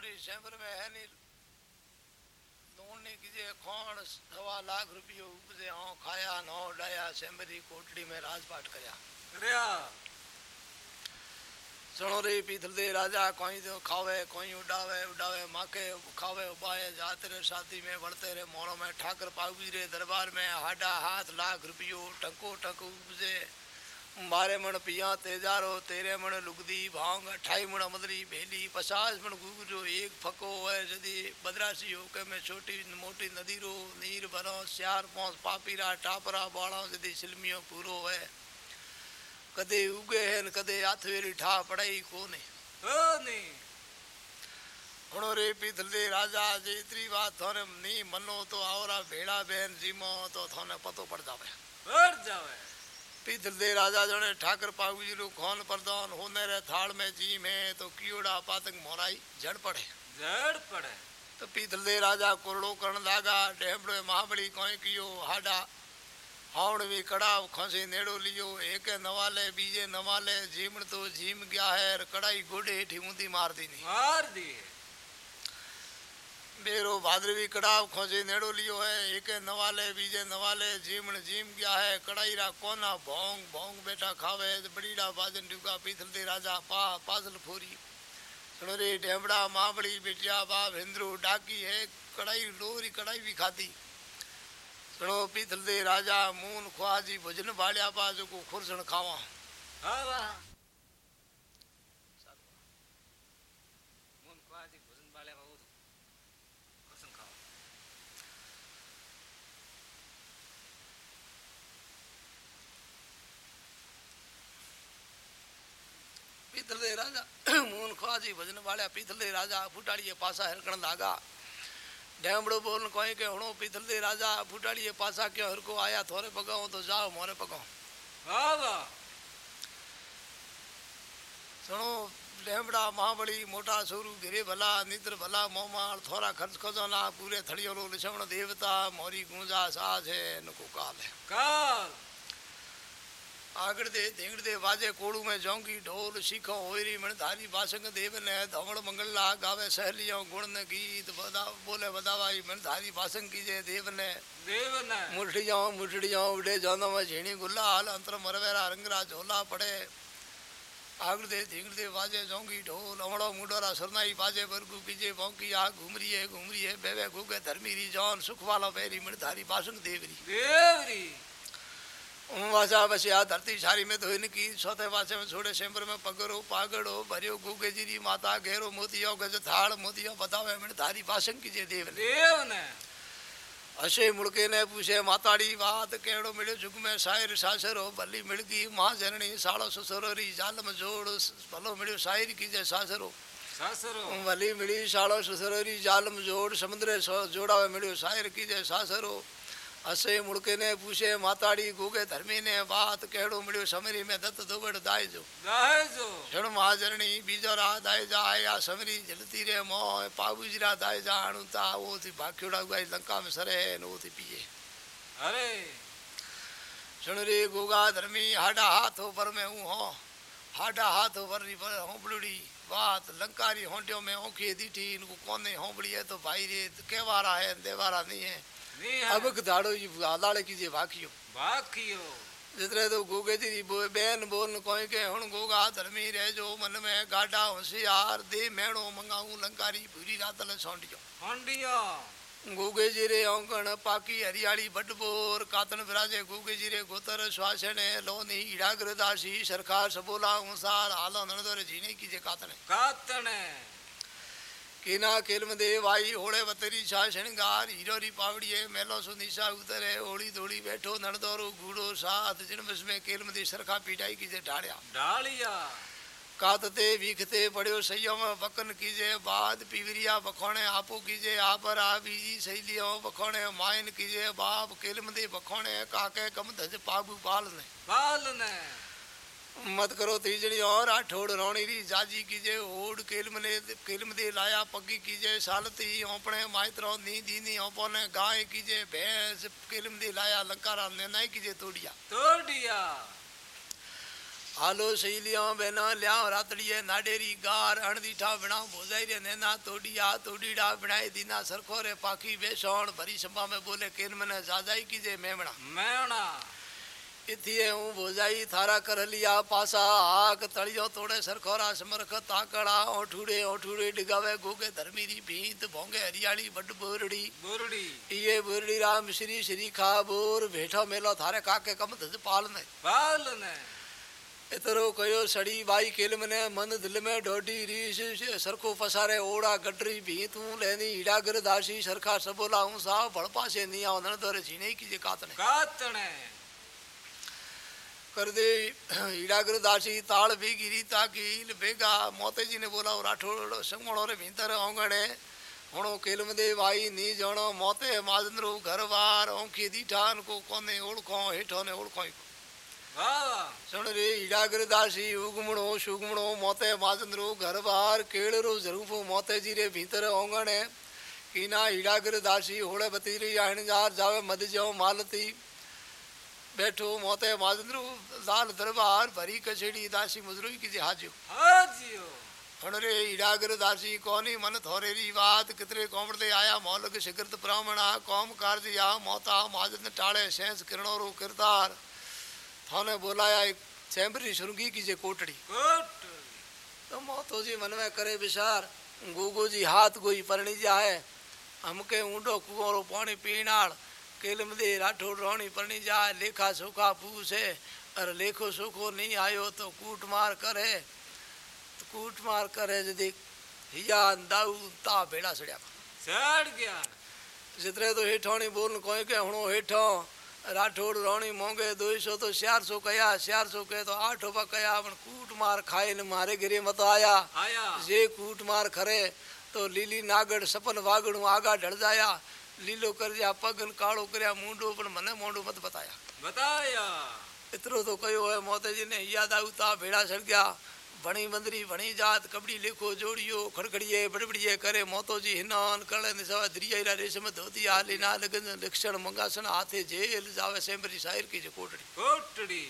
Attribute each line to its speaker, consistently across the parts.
Speaker 1: हमारी चैम्बर में है नहीं लोन कीजिए कौन सवा लाख रुपये उपजे हाँ खाया नौ डाया में राजपाट करया पीतल दे राजा कोई तो खावे कोई उड़ावे उड़ावे माके खावे उबाए जाते रे शादी में बढ़ते रे मोड़ों में ठाकर पावी रे दरबार में हाडा हाथ लाख रुपयो टको टक उपजे बारह मण पिया तेजारो तेरे मण लुगदी भाँग अठाई मण मदरी भेली पचास मण गुगरो एक फको है जदी बदरासी हो के में छोटी मोटी नदी रो नीर भरो सियार पौस पापीरा टापरा बाड़ा जदी सिलमियो पूरो है कदे उगे हैं कदे हथ वेरी ठा पड़ाई कोने।
Speaker 2: ओ नहीं
Speaker 1: घणो रे पीतल दे राजा जेतरी बात थोने नी मनो तो आवरा भेड़ा बहन जीमो तो थोने पतो पड़ जावे।
Speaker 2: बढ़ जावे।
Speaker 1: पीतल दे राजा जने ठाकर पागु जी रो खोन प्रदान होने रे थाल में जी में तो कियोड़ा पातंग मोराई झड़ पड़े।
Speaker 2: जड़ पड़े।
Speaker 1: तो पीतल दे राजा कोरड़ो करण लागा डेमड़े महाबली कोई कियो हाडा हावड़ भी कड़ाव खसे नेड़ो लियो एक नवाले बीजे नवाले जीमण तो जीम गया है कड़ाई गोडे हेठी ऊंधी मार दी नहीं
Speaker 2: मार दिए।
Speaker 1: बेरो भाद्रवी कड़ाव खोजे नेड़ो लियो है, एक नवाले, बीजे नवाले, जीमण जीम गया है, कड़ाई रा कोना भोंग भोंग बेटा खावे बड़ीड़ा बाजन डुगा पीतल दे राजा पा पासल फोरी। सुनो रे, ढेमड़ा मावड़ी बिटिया बाप, हिंद्रू डाकी है, कड़ाई लोरी कड़ाई भी खाती सुनो पीतल दे राजा, मून ख्वाजी, भोजन बालिया पा, जो को खुरसण खावा।
Speaker 2: हाँ वाह मुन को आज भोजन वाले का वो तो कुछ खाओ
Speaker 1: पीतल दे राजा। मून ख्वाजी भजन वालिया पीतल दे राजा फुटाड़िए पासा हिरकण लागा डैमड़ो बोलन कोई के हणो पीतल दे राजा फुटाड़िए पासा क्यों हर को आया थोरे पगाओ तो जाओ मोरे पगाओ
Speaker 2: हाँ वाह
Speaker 1: सुनो डैमड़ा महाबली मोटा सोरू गिरे भला निद्र भला मोमाल थोड़ा खर्च खजाना पूरे थड़ियो रो लिछवण देवता मोरी गूंजा साज है नको काल है।
Speaker 2: काल।
Speaker 1: आगड़ दे धेंगड़ दे बाजे कोड़ू में जोंगी ढोल सीखो होरी मन धारी बासंग देव ने धवड़ मंगला गावे सहलियों गुण ने गीत बदा बोले बदावाई मन धारी बासंग कीजे देव ने
Speaker 2: देव ने
Speaker 1: मुठड़ियों मुठड़ियों उड़े जानो में झीणी गुलाल अंतर मरवेरा रंगरा झोला पड़े आगड़ दे धेंगड़ दे बाजे जोंगी ढोल अमड़ो मुडोरा सरनाई बाजे बरगु कीजे भौंकी आ घूमरी है घूमरी है बेवे घूगे धर्मी री जौन सुख वाला पैरी मन धारी बासंग देवरी
Speaker 2: देवरी
Speaker 1: वासा बसिया धरती सारी में धोइन की सोते वासे में छोड़े सेम्बर में पगड़ो पागड़ो भरियो गुगे जीरी माता घेरो मोतियो गज थाल मोतियो बतावे में धारी भाषण कीजे देव ने
Speaker 2: देव ने
Speaker 1: हसे मुड़के ने पूछे माताड़ी बात केड़ो मिलो जुग में शायर सासरो भली मिलगी माँ जननी सालो ससुरोरी जालम जोड़ भलो मिलो शायर कीजे सासरो।
Speaker 2: सासरो।
Speaker 1: भली मिली सालो ससुरोरी जालम जोड़ समुद्र सो जोड़ावे मिलो शायर कीजे सासरो। हसे मुड़के ने पूछे माताड़ी गुगे धर्मी ने बात केड़ो मिलियो समरी में दत्त दुबड़ दाय जो क्षण महाजरणी बीजरा दाय जा आया समरी जलती रे मोह पाबुजरा दाय जा अणुता वो थी भाख्योड़ा गुआई लंका में सरे नो थी पिए
Speaker 2: अरे
Speaker 1: सुन रे गुगा धर्मी हाडा हाथ पर में हूँ हो हाडा हाथ पर री पर होंबड़ी बात लंकारी होंटियों में ओखी दीठी इनको कोने होंबड़ी है तो है है
Speaker 2: है
Speaker 1: अब दाड़ो ये आदाड़े कीजिए भाखियो
Speaker 2: बाकियो
Speaker 1: जितने तो गोगे जी बो बैन बोल कोई के हुन गोगा धर्मी रह जो मन में गाडा होशियार दे मेणो मंगाऊ लंकारी पूरी रात ल सौंडियो।
Speaker 2: हंडिया
Speaker 1: गोगे जी रे औंकण पाकी हरियाली बटबोर कातन विराजे गोगे जी रे गोतर श्वासने लोनी इडाग्र दासी सरकार सबोला उसार आलो नणदोर जीने की जे कातने।
Speaker 2: कातने।
Speaker 1: केना केलम देव आई होड़े वतरी छा शणगार हीरोरी पावड़िए मेलो सु निशा उतरे ओड़ी दोड़ी बैठो नणदोरो गूड़ो साथ जिनमस में केलम दे सरखा पीटाई की जे ढाड़िया कातते वीखते पड़ियो संयम बकन कीजे बाद पीवरिया बखोणे आपो कीजे आपर आ बीजी सहेलियों बखोणे मायन कीजे बाप केलम दे बखोणे काके कम धज पाबू पाल ने
Speaker 2: बाल ने
Speaker 1: मत करो तीजड़ी और आठोड़ रोणी री जाजी कीजे होड़ केलम ने केलम दे लाया पगी कीजे सालती ओपणे माइतरो नी दी नी ओपने गाय कीजे भैंस केलम दे लाया लकारा ने नहीं कीजे तोड़िया।
Speaker 2: तोड़िया।
Speaker 1: आलो सैलिया बहना लिया रातड़िए नाडेरी गार अणदीठा बिना भोजाई रे नैना तोड़िया तोड़ीड़ा बिनाई दीना सरखोरे पाखी बेसौण भरी सभा में बोले केन मने जाजाई कीजे मेमणा
Speaker 2: मेमणा
Speaker 1: इतिये हूँ भोजाई थारा कर लिया पासा। आग तड़ियो तोड़े सरखोरा समरख ताकड़ा। ओठूड़े ओठूड़े डिगावे गोगे धर्मी री भीत। भोंगे हरियाली बड बोरड़ी।
Speaker 2: बोरड़ी।
Speaker 1: ये बोरड़ी राम श्री श्री खा बोर। भेठो मेलो थारे काके कम धज पाल ने
Speaker 2: पाल ने
Speaker 1: इतरो कयो सड़ी बाई केल मने मन दिल में डोडी रीस। सरखो फसारे ओड़ा गडरी भी तू लेनी हीड़ा गिरदासी सरखा सबोला हूँ साहब भड़पा से। नहीं आवन दोरे सीने की जे कातने कातने करदे ईड़ागर दासी ताल भी गिरी ताकील बेगा मोते जी ने बोला और राठौड़ संगणो रे भीतर औंगणे हणो केलम दे वाई नी जणो मोते माजनरो घरवार औंखी दी ठान को कोने ओळखो हेठो ने ओळखो सुन रे ईड़ागर दासी उगमणो सुगमणो मोते माजनरो घरवार केळरो जरूफो मोते जी रे भीतर औंगणे कीना ईड़ागर दासी होड़े बतीरी आण जार जावे मद जो मालती बैठो मोते माजंद्रू दान दरबार भरी कछड़ी दासी मजरू की हाजियो
Speaker 2: हाजियो।
Speaker 1: खणरे इडागर दासी कोनी मन थोरे री बात कितरे कोमड़ दे आया मौलक शिकरत ब्राह्मणा कौम कार्य या मोता माजन टाड़े सेंस किरणो रो किरदार। थाने बोलाया चैम्बरी सुरंगी की जे कोटड़ी।
Speaker 2: कोटड़ी।
Speaker 1: तो मोतो जी मन में करे विचार गोगो जी हाथ गोई परणी जाए हमके ऊंडो कुओरो पानी पीनाड़ केल मदे राठौड़ रोणी परणी जा लेखा सोखा पूछ। है लेखो सोखो नहीं आयो तो कूट मार करे। तो कूट मार करे यदि हिजान दाऊ ता भेड़ा सड़िया
Speaker 2: सड़ गया।
Speaker 1: जितने तो हेठौनी बोल कोई के हणो हेठो राठौड़ रोणी मोंगे दो सौ तो चार सौ कया चार सौ कहे तो आठ रुपया कया अपन कूट मार खाए न मारे गिरे मत आया।
Speaker 2: आया।
Speaker 1: जे कूट मार करे तो लीली नागड़ सपन वागड़ आगा ढल जाया लीलो कर जा पगन कालो करया मुंडो पण मने मुंडो मत बताया
Speaker 2: बताया
Speaker 1: इतरो तो कयो है मोते जी ने याद आउ ता भेड़ा सड़ गया बणी मंदरी बणी जात कबड़ी लिखो जोड़ियो खड़खड़िए बड़बड़िए करे मोतो जी हिनान करले ने सवा दरिया इरा रेशम धोती आली ना लगन लक्षण मंगासन हाथे जेल जावे सेमरी शायर की जो कोटड़ी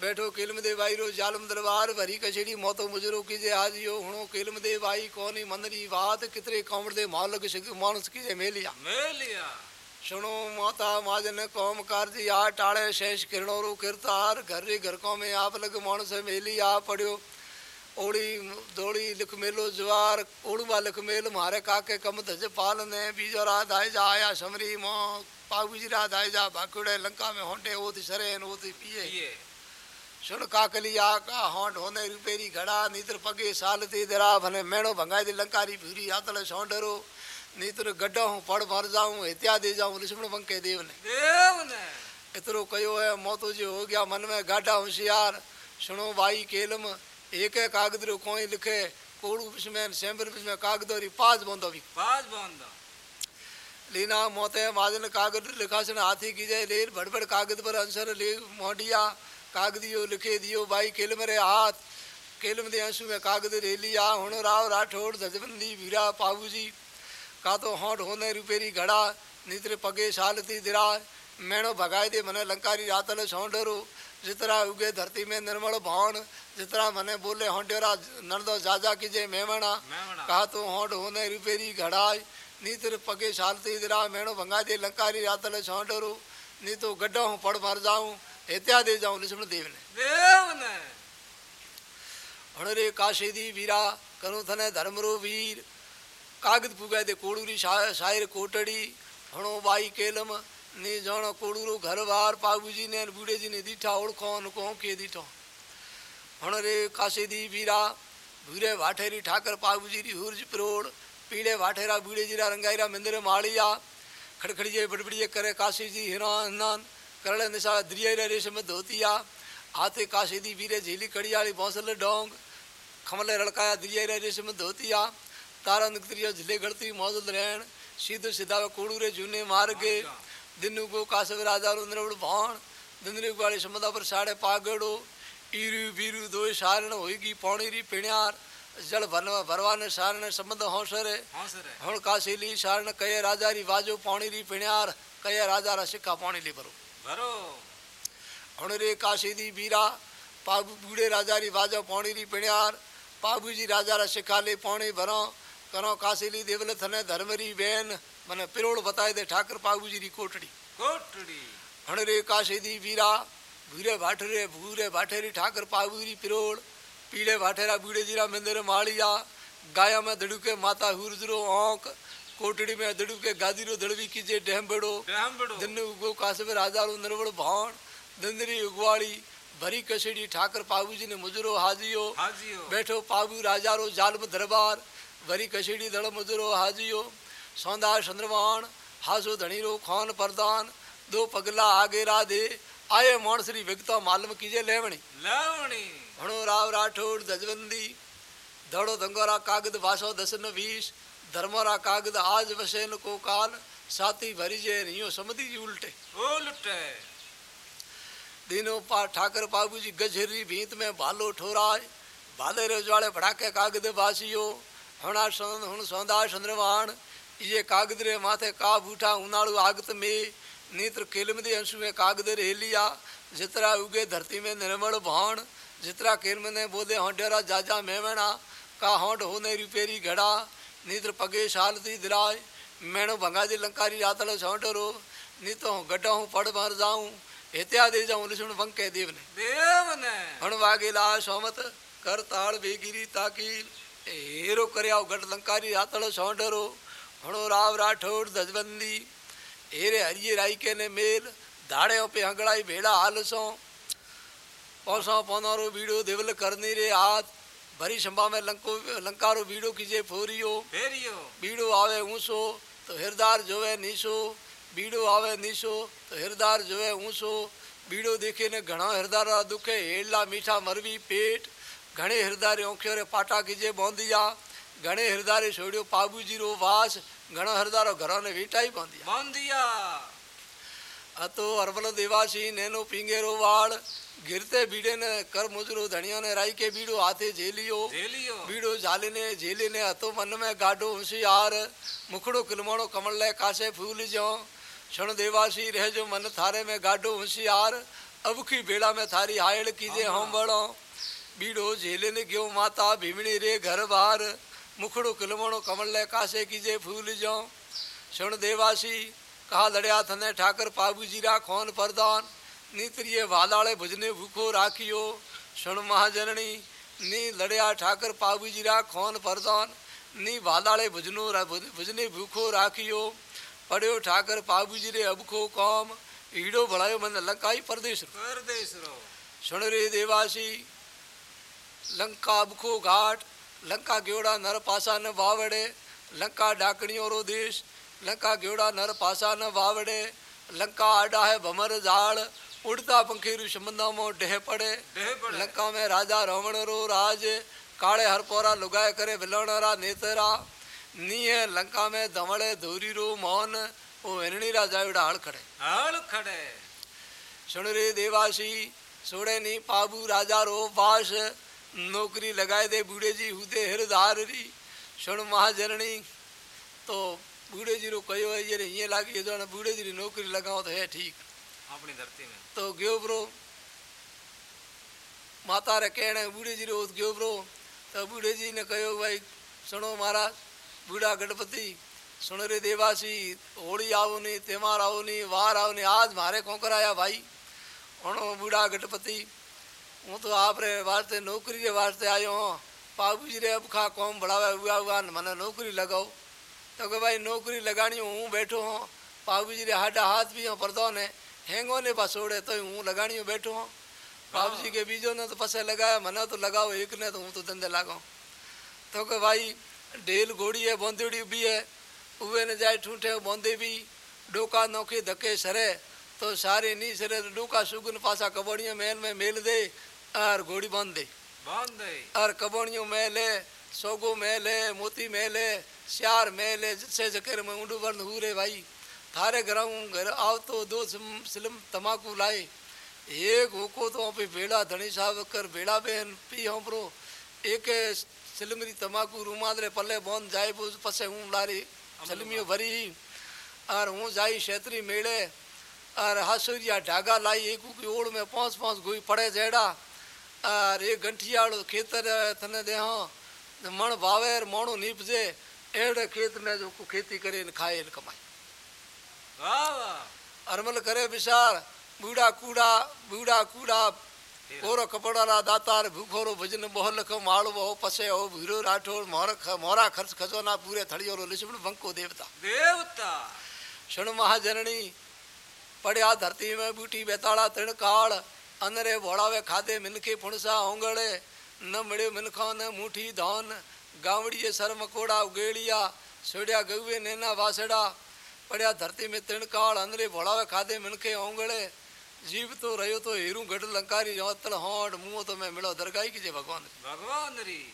Speaker 1: बैठो केलम दे भाई रो जालम दरबार भरी कछड़ी मोतो मुजरो कीजे आज यो हुणो केलम दे भाई कोनी मनरी बात कितरे कामड़ दे मालक मानुस कीजे मेलिया।
Speaker 2: मेलिया।
Speaker 1: सुनो माता माजन कौम कारजी आ टाड़े शेष किरणो रो किरतार घर रे घर को में आप लग मानुस मेली आ पड़ियो ओड़ी दौड़ी लिख मेलो जवार ओड़वा लिख मेल मारे काके कम धज पाल ने बीजो रात आए जा आया समरी मो पागुजी रात आए जा बाकुड़े लंका में होंटे ओत सरे ओत पिए। सुन काकलिया का होंड होने रुपेरी घड़ा नीतर पगे साल ते दरा भले मेणो भंगाई दे लंकारी भूरी आतल सौंडरो नीतर गड्ढो हूँ पड़ भर जाऊँ हत्या दे जाऊँ लक्ष्मण बंके देव ने
Speaker 2: देव ने
Speaker 1: इतरो कयो है मोतो जी हो गया मन में गाढ़ा होशियार। सुनो भाई केलम एक है कागदरो कोई लिखे कोड़ू पिसमेन सेम्बर कागज़ कागदोरी पाज बोंदो भी।
Speaker 2: पाज बोंदो।
Speaker 1: लीना मोते माजन कागज़ लिखा सुन हाथी की जाए लेर भड़बड़ कागज़ पर आंसर ले मोडिया। कागद दियो लिखे दियो भाई खेल मेरे हाथ। खेल में आँसू में कागद रेली लिया। हुण राव राठौड़ धजबंदी वीरा पाबू जी का तो होंठ होने रुपेरी घड़ा नित्र पगे सालती दिरा। मैणो भगाए दे मने लंकारी रातल सौंडरो जितरा उगे धरती में निर्मल भवन जितरा मने बोले होंडेरा नंदो जाजा की जे मेमणा। कहा तो होंठ होने रुपेरी घड़ा नीतर पगे सालती दिरा। मैणो भंगा दे लंकारी रातल सौंडरो नी तो गड्ढा हूँ पड़ मर जाऊँ। इत्यादि जाऊँ लिसण
Speaker 2: देवने देवने
Speaker 1: हणरे काशे दी वीरा कनु थने धर्मरो वीर कागद पुगे दे कोड़ूरी शायर, कोटड़ी हणो बाई केलम ने जानो कोड़ूरो घर बार पागूजी ने बूढ़े जी ने दीठा ओड़खो नको के दीठो। हणरे काशे दी वीरा भूरे वाठेरी ठाकर पागूजी री हुरज प्रोड़ पीड़े वाठेरा बूढ़े जीरा रंगाईरा मंदिर माड़िया खड़खड़िए बड़बड़िए करे काशी जी हिरा हनान करल निशाल द्रियर रेशम धोती आ आते काशीदी वीरे झीली कड़ियाली भौसल डोंग खमले रड़काया द्रियर रेशम धोती आ तारा निकत्रियो झिले गड़ती मौजल रहन सीधो सीधा कोड़ूरे जूने मार के दिनु को काशव राजा रुद्रवड़ भाण दिनरे को समदा पर साड़े पागड़ो ईरू बीरू दो सारण होगी पौणी री पिण्यार जल भरवा ने सारण संबंध हौसरे।
Speaker 2: हौसरे।
Speaker 1: हण काशीली सारण कहे राजा री वाजो पौणीरी पिण्यार कहे राजा रा सिक्का पौणी पौणीली भरो
Speaker 2: ભરો
Speaker 1: અણરે કાશીદી બીરા પાબુ બુડે રાજારી બાજો પોણીરી પણ્યાર પાબુજી રાજારા શિખાલે પોણી ભરો કરો કાશીલી દેવલ થને ધર્મરી બેન મને પિરોળ બતાય દે ઠાકર પાબુજીની
Speaker 2: કોટડી
Speaker 1: કોટડી અણરે કાશીદી બીરા ભૂરે ભાઠરે ભૂરે ભાઠેરી ઠાકર પાબુજી પિરોળ પીળે ભાઠેરા બુડે જીરા મંદિર માળિયા ગાયા માં ધડુકે માતા હુરજરો ઓંક कोटड़ी में अदड़ू के गादी रो दड़वी कीजे डैम
Speaker 2: बड़ो। डैम बड़ो।
Speaker 1: दिन उगो कासे में राजा रो नरवड़ भाण। दंदरी उगवाड़ी भरी कसेड़ी ठाकर पाबू जी ने मुजरो हाजियो।
Speaker 2: हाजियो।
Speaker 1: बैठो पाबू राजा राजारो जालम दरबार। भरी कसेड़ी दड़ मुजरो हाजियो। सौंदा चंद्रवाण हासो धणीरो खान परदान। दो पगला आगे राधे आए मोण श्री विगता मालम कीजे लेवणी।
Speaker 2: लेवणी।
Speaker 1: हणो राव राठौड़ दजबंदी धड़ो दंगोरा कागद वासो दसन वीस। धर्मरा कागद आज वसेन को काल साथी भरी जे नहीं हो समझी जी उल्टे।
Speaker 2: ओ लुटे।
Speaker 1: दिनो पा ठाकर बाबू जी गजरी भीत में भालो ठोराय भाले रे ज्वाले भड़ाके कागद बासियो हणा सन हुन सौदा चंद्रवाण ये कागद रे माथे का बूठा उनाड़ू आगत में नेत्र केलम दे अंश में कागद रे लिया जितरा उगे धरती में निर्मल भाण जितरा केलम ने बोधे हंडेरा जाजा मेवणा का होंड होने रिपेरी घड़ा નીતર પગે શાલતી દિલાય મેણો ભંગાજી લંકારી રાતળો છોંટરો નીતો હું ગઢા હું પડ માર જાઉં હેત્યા દે જાઉં લસણ બંકે
Speaker 2: દેવને
Speaker 1: દેવને હણ વાગેલા સોમત કર તાળ ભેગીરી તાકી હેરો કર્યા ગઢ લંકારી રાતળો છોંટરો હણો રાવ રાઠોડ ધજબંદી હેરે હરિયે રાઈકે ને મેલ ધાડે પે હંગળાઈ ભેડા હાલસો પોસો પોનારો બીડો દેવલ કરની રે હાથ भरी संभा में लंको लंकारो बीड़ो कीजे फोरियो
Speaker 2: फेरियो
Speaker 1: बीड़ो आवे ऊंसो तो हिरदार जोवे नीसो बीड़ो आवे नीसो तो हिरदार जोवे ऊंसो बीड़ो देखे ने घणा हिरदारा दुखे हेला मीठा मरवी पेट घणे हिरदारे ओखियो रे पाटा कीजे बौंदिया घणे हिरदारे छोड़ियो पाबू जी रो वास घणो हिरदारो घरों ने वीटा ही बौंदिया
Speaker 2: बौंदिया
Speaker 1: अतो अरबल देवासी नैनो पिंगेरो वाड़ गिरते बीड़े ने कर मुजरो धनिया ने राई के बीड़ो हाथे झेलियो।
Speaker 2: झेलियो।
Speaker 1: बीड़ो झाले ने झेले ने हतो मन में गाडो होशियार। मुखड़ो किलमड़ो कमल ले कासे फूल जो क्षण देवासी रह जो मन थारे में गाडो होशियार। अब की बेड़ा में थारी हायल कीजे हम बड़ो बीड़ो झेले ने ग्यो माता भीमणी रे घर बार। मुखड़ो किलमड़ो कमल ले कासे कीजे फूल जो क्षण देवासी कहा लड़या थने ठाकर पाबू जीरा खोन परदान। नीत्रिये वालाड़े भुजने भूखो राखियो क्षण महाजननी नी लड़या ठाकर पाबू जीरा खोन प्रदान नी वालाड़े भुजनो रा- भुज- भुजने भूखो राखियो पड़ियो ठाकर पाबू जी रे अबखो कौम हीड़ो भड़ायो मन लंकाई परदेश रो।
Speaker 2: પરદેશરો
Speaker 1: सुन रे देवासी लंका अबखो घाट लंका ग्योड़ा नर पासा न वावड़े लंका डाकणियों रो देश लंका ग्योड़ा नर पासा न वावड़े लंका आडा है भमर झाड़ उड़ता पंखीरू शमंदामो डे पड़े। लंका में राजा रावण रो राज काले हर पोरा लुगाए करे बिलवणरा नेतरा। नीए लंका में दमड़े धोरी रो मोहन ओ हिरणी राजा उड़ा हल खड़े।
Speaker 2: हल खड़े।
Speaker 1: सुन रे देवासी सोड़े नी पाबू राजा रो वास नौकरी लगाए दे बूढ़े जी हुदे हृदार री। सुन महाजननी तो बूढ़े जी रो कहो ये ये लागे जो बूढ़े जी री नौकरी लगाओ तो है ठीक।
Speaker 2: આપણી ધરતી में
Speaker 1: तो गयो ब्रो माता रे कहने बूढ़े जी रो गयो ब्रो तो बूढ़े जी ने कहो भाई सुनो महाराज बूढ़ा गणपति सुन रे देवासी होली आओ नी त्योहार आओ नी वार आओ नी आज मारे कोकर आया भाई हणो बूढ़ा गणपति हूँ तो आप रे वास्ते नौकरी रे वास्ते आयो हूँ बाबू जी रे अब खा कौम बढ़ावे हुआ हुआ मने नौकरी लगाओ तो के भाई नौकरी लगानी हूँ बैठो हूँ बाबू जी रे हाडा हाथ भी हूँ परदो ने हेंगो ने बसोड़े तो हूँ लगानी हूँ बैठो हूँ बाबू जी के बीजो ने तो पसे लगाया मना तो लगाओ एक ने तो हूँ तो धंधे लगाओ तो के भाई ढेल घोड़ी है बोंदेड़ी भी है उवे ने जाए ठूठे बोंदे भी डोका नौके धक्के सरे तो सारे नी सरे तो डोका सुगन पासा कबड़ियों मेल में मेल दे और घोड़ी बाँध दे
Speaker 2: બાંધે
Speaker 1: और कबड़ियों मेल है सोगो मेल है मोती मेल है श्यार मेल है जिससे जकर में ऊंडू बंद हुए भाई थारे घर घर आव तो दो सिलम तमाकू लाए। एक हुको तो आप बेड़ा धनी साहब कर बेड़ा बहन पी हम प्रो एक सिलमरी तमाकू रूमादरे पल्ले बंद जाए बोझ पसे हूँ लारी। सिलमियों भरी और हूँ जाए क्षेत्री मेड़े और हसूरिया ढागा लाई एक की ओड़ में पाँच पाँच गोई पड़े जेड़ा। और एक घंटिया खेतर थने दे मण भावे मोणो नीपजे। अड़े खेत में जो खेती करे खाए कमाए। अरमल करे विचार बूढ़ा कूड़ा बूढ़ा कूड़ा ओरो कपड़ाला दातार भूखोरो भजन बहु लख माळो बहु पसे ओ भूरो राठोर मोर मोरा खर्च खजोना पूरे थड़ियो रो लिसबण बंको देवता।
Speaker 2: देवता।
Speaker 1: सुन महाजननी पड़या धरती में बूटी बेताड़ा तृण काल अनरे भोड़ावे खादे मिनके फुणसा ओंगड़े न मिड़े मिनखा न मुठी धान गावड़िए सर मकोड़ा उगेड़िया सोड़िया गगवे नैना वासड़ा પડ્યા ધરતી મેં તૃણકાળ અંદરે ભોળાવે ખાધે મિણખે ઓંગળે જીવ તો રહ્યો તો હીરું ગઢ લંકારી જવતળ હોઠ મુઓ તો મેં મેળો દરગાઈ કીજે ભગવાન
Speaker 2: ભગવાન રી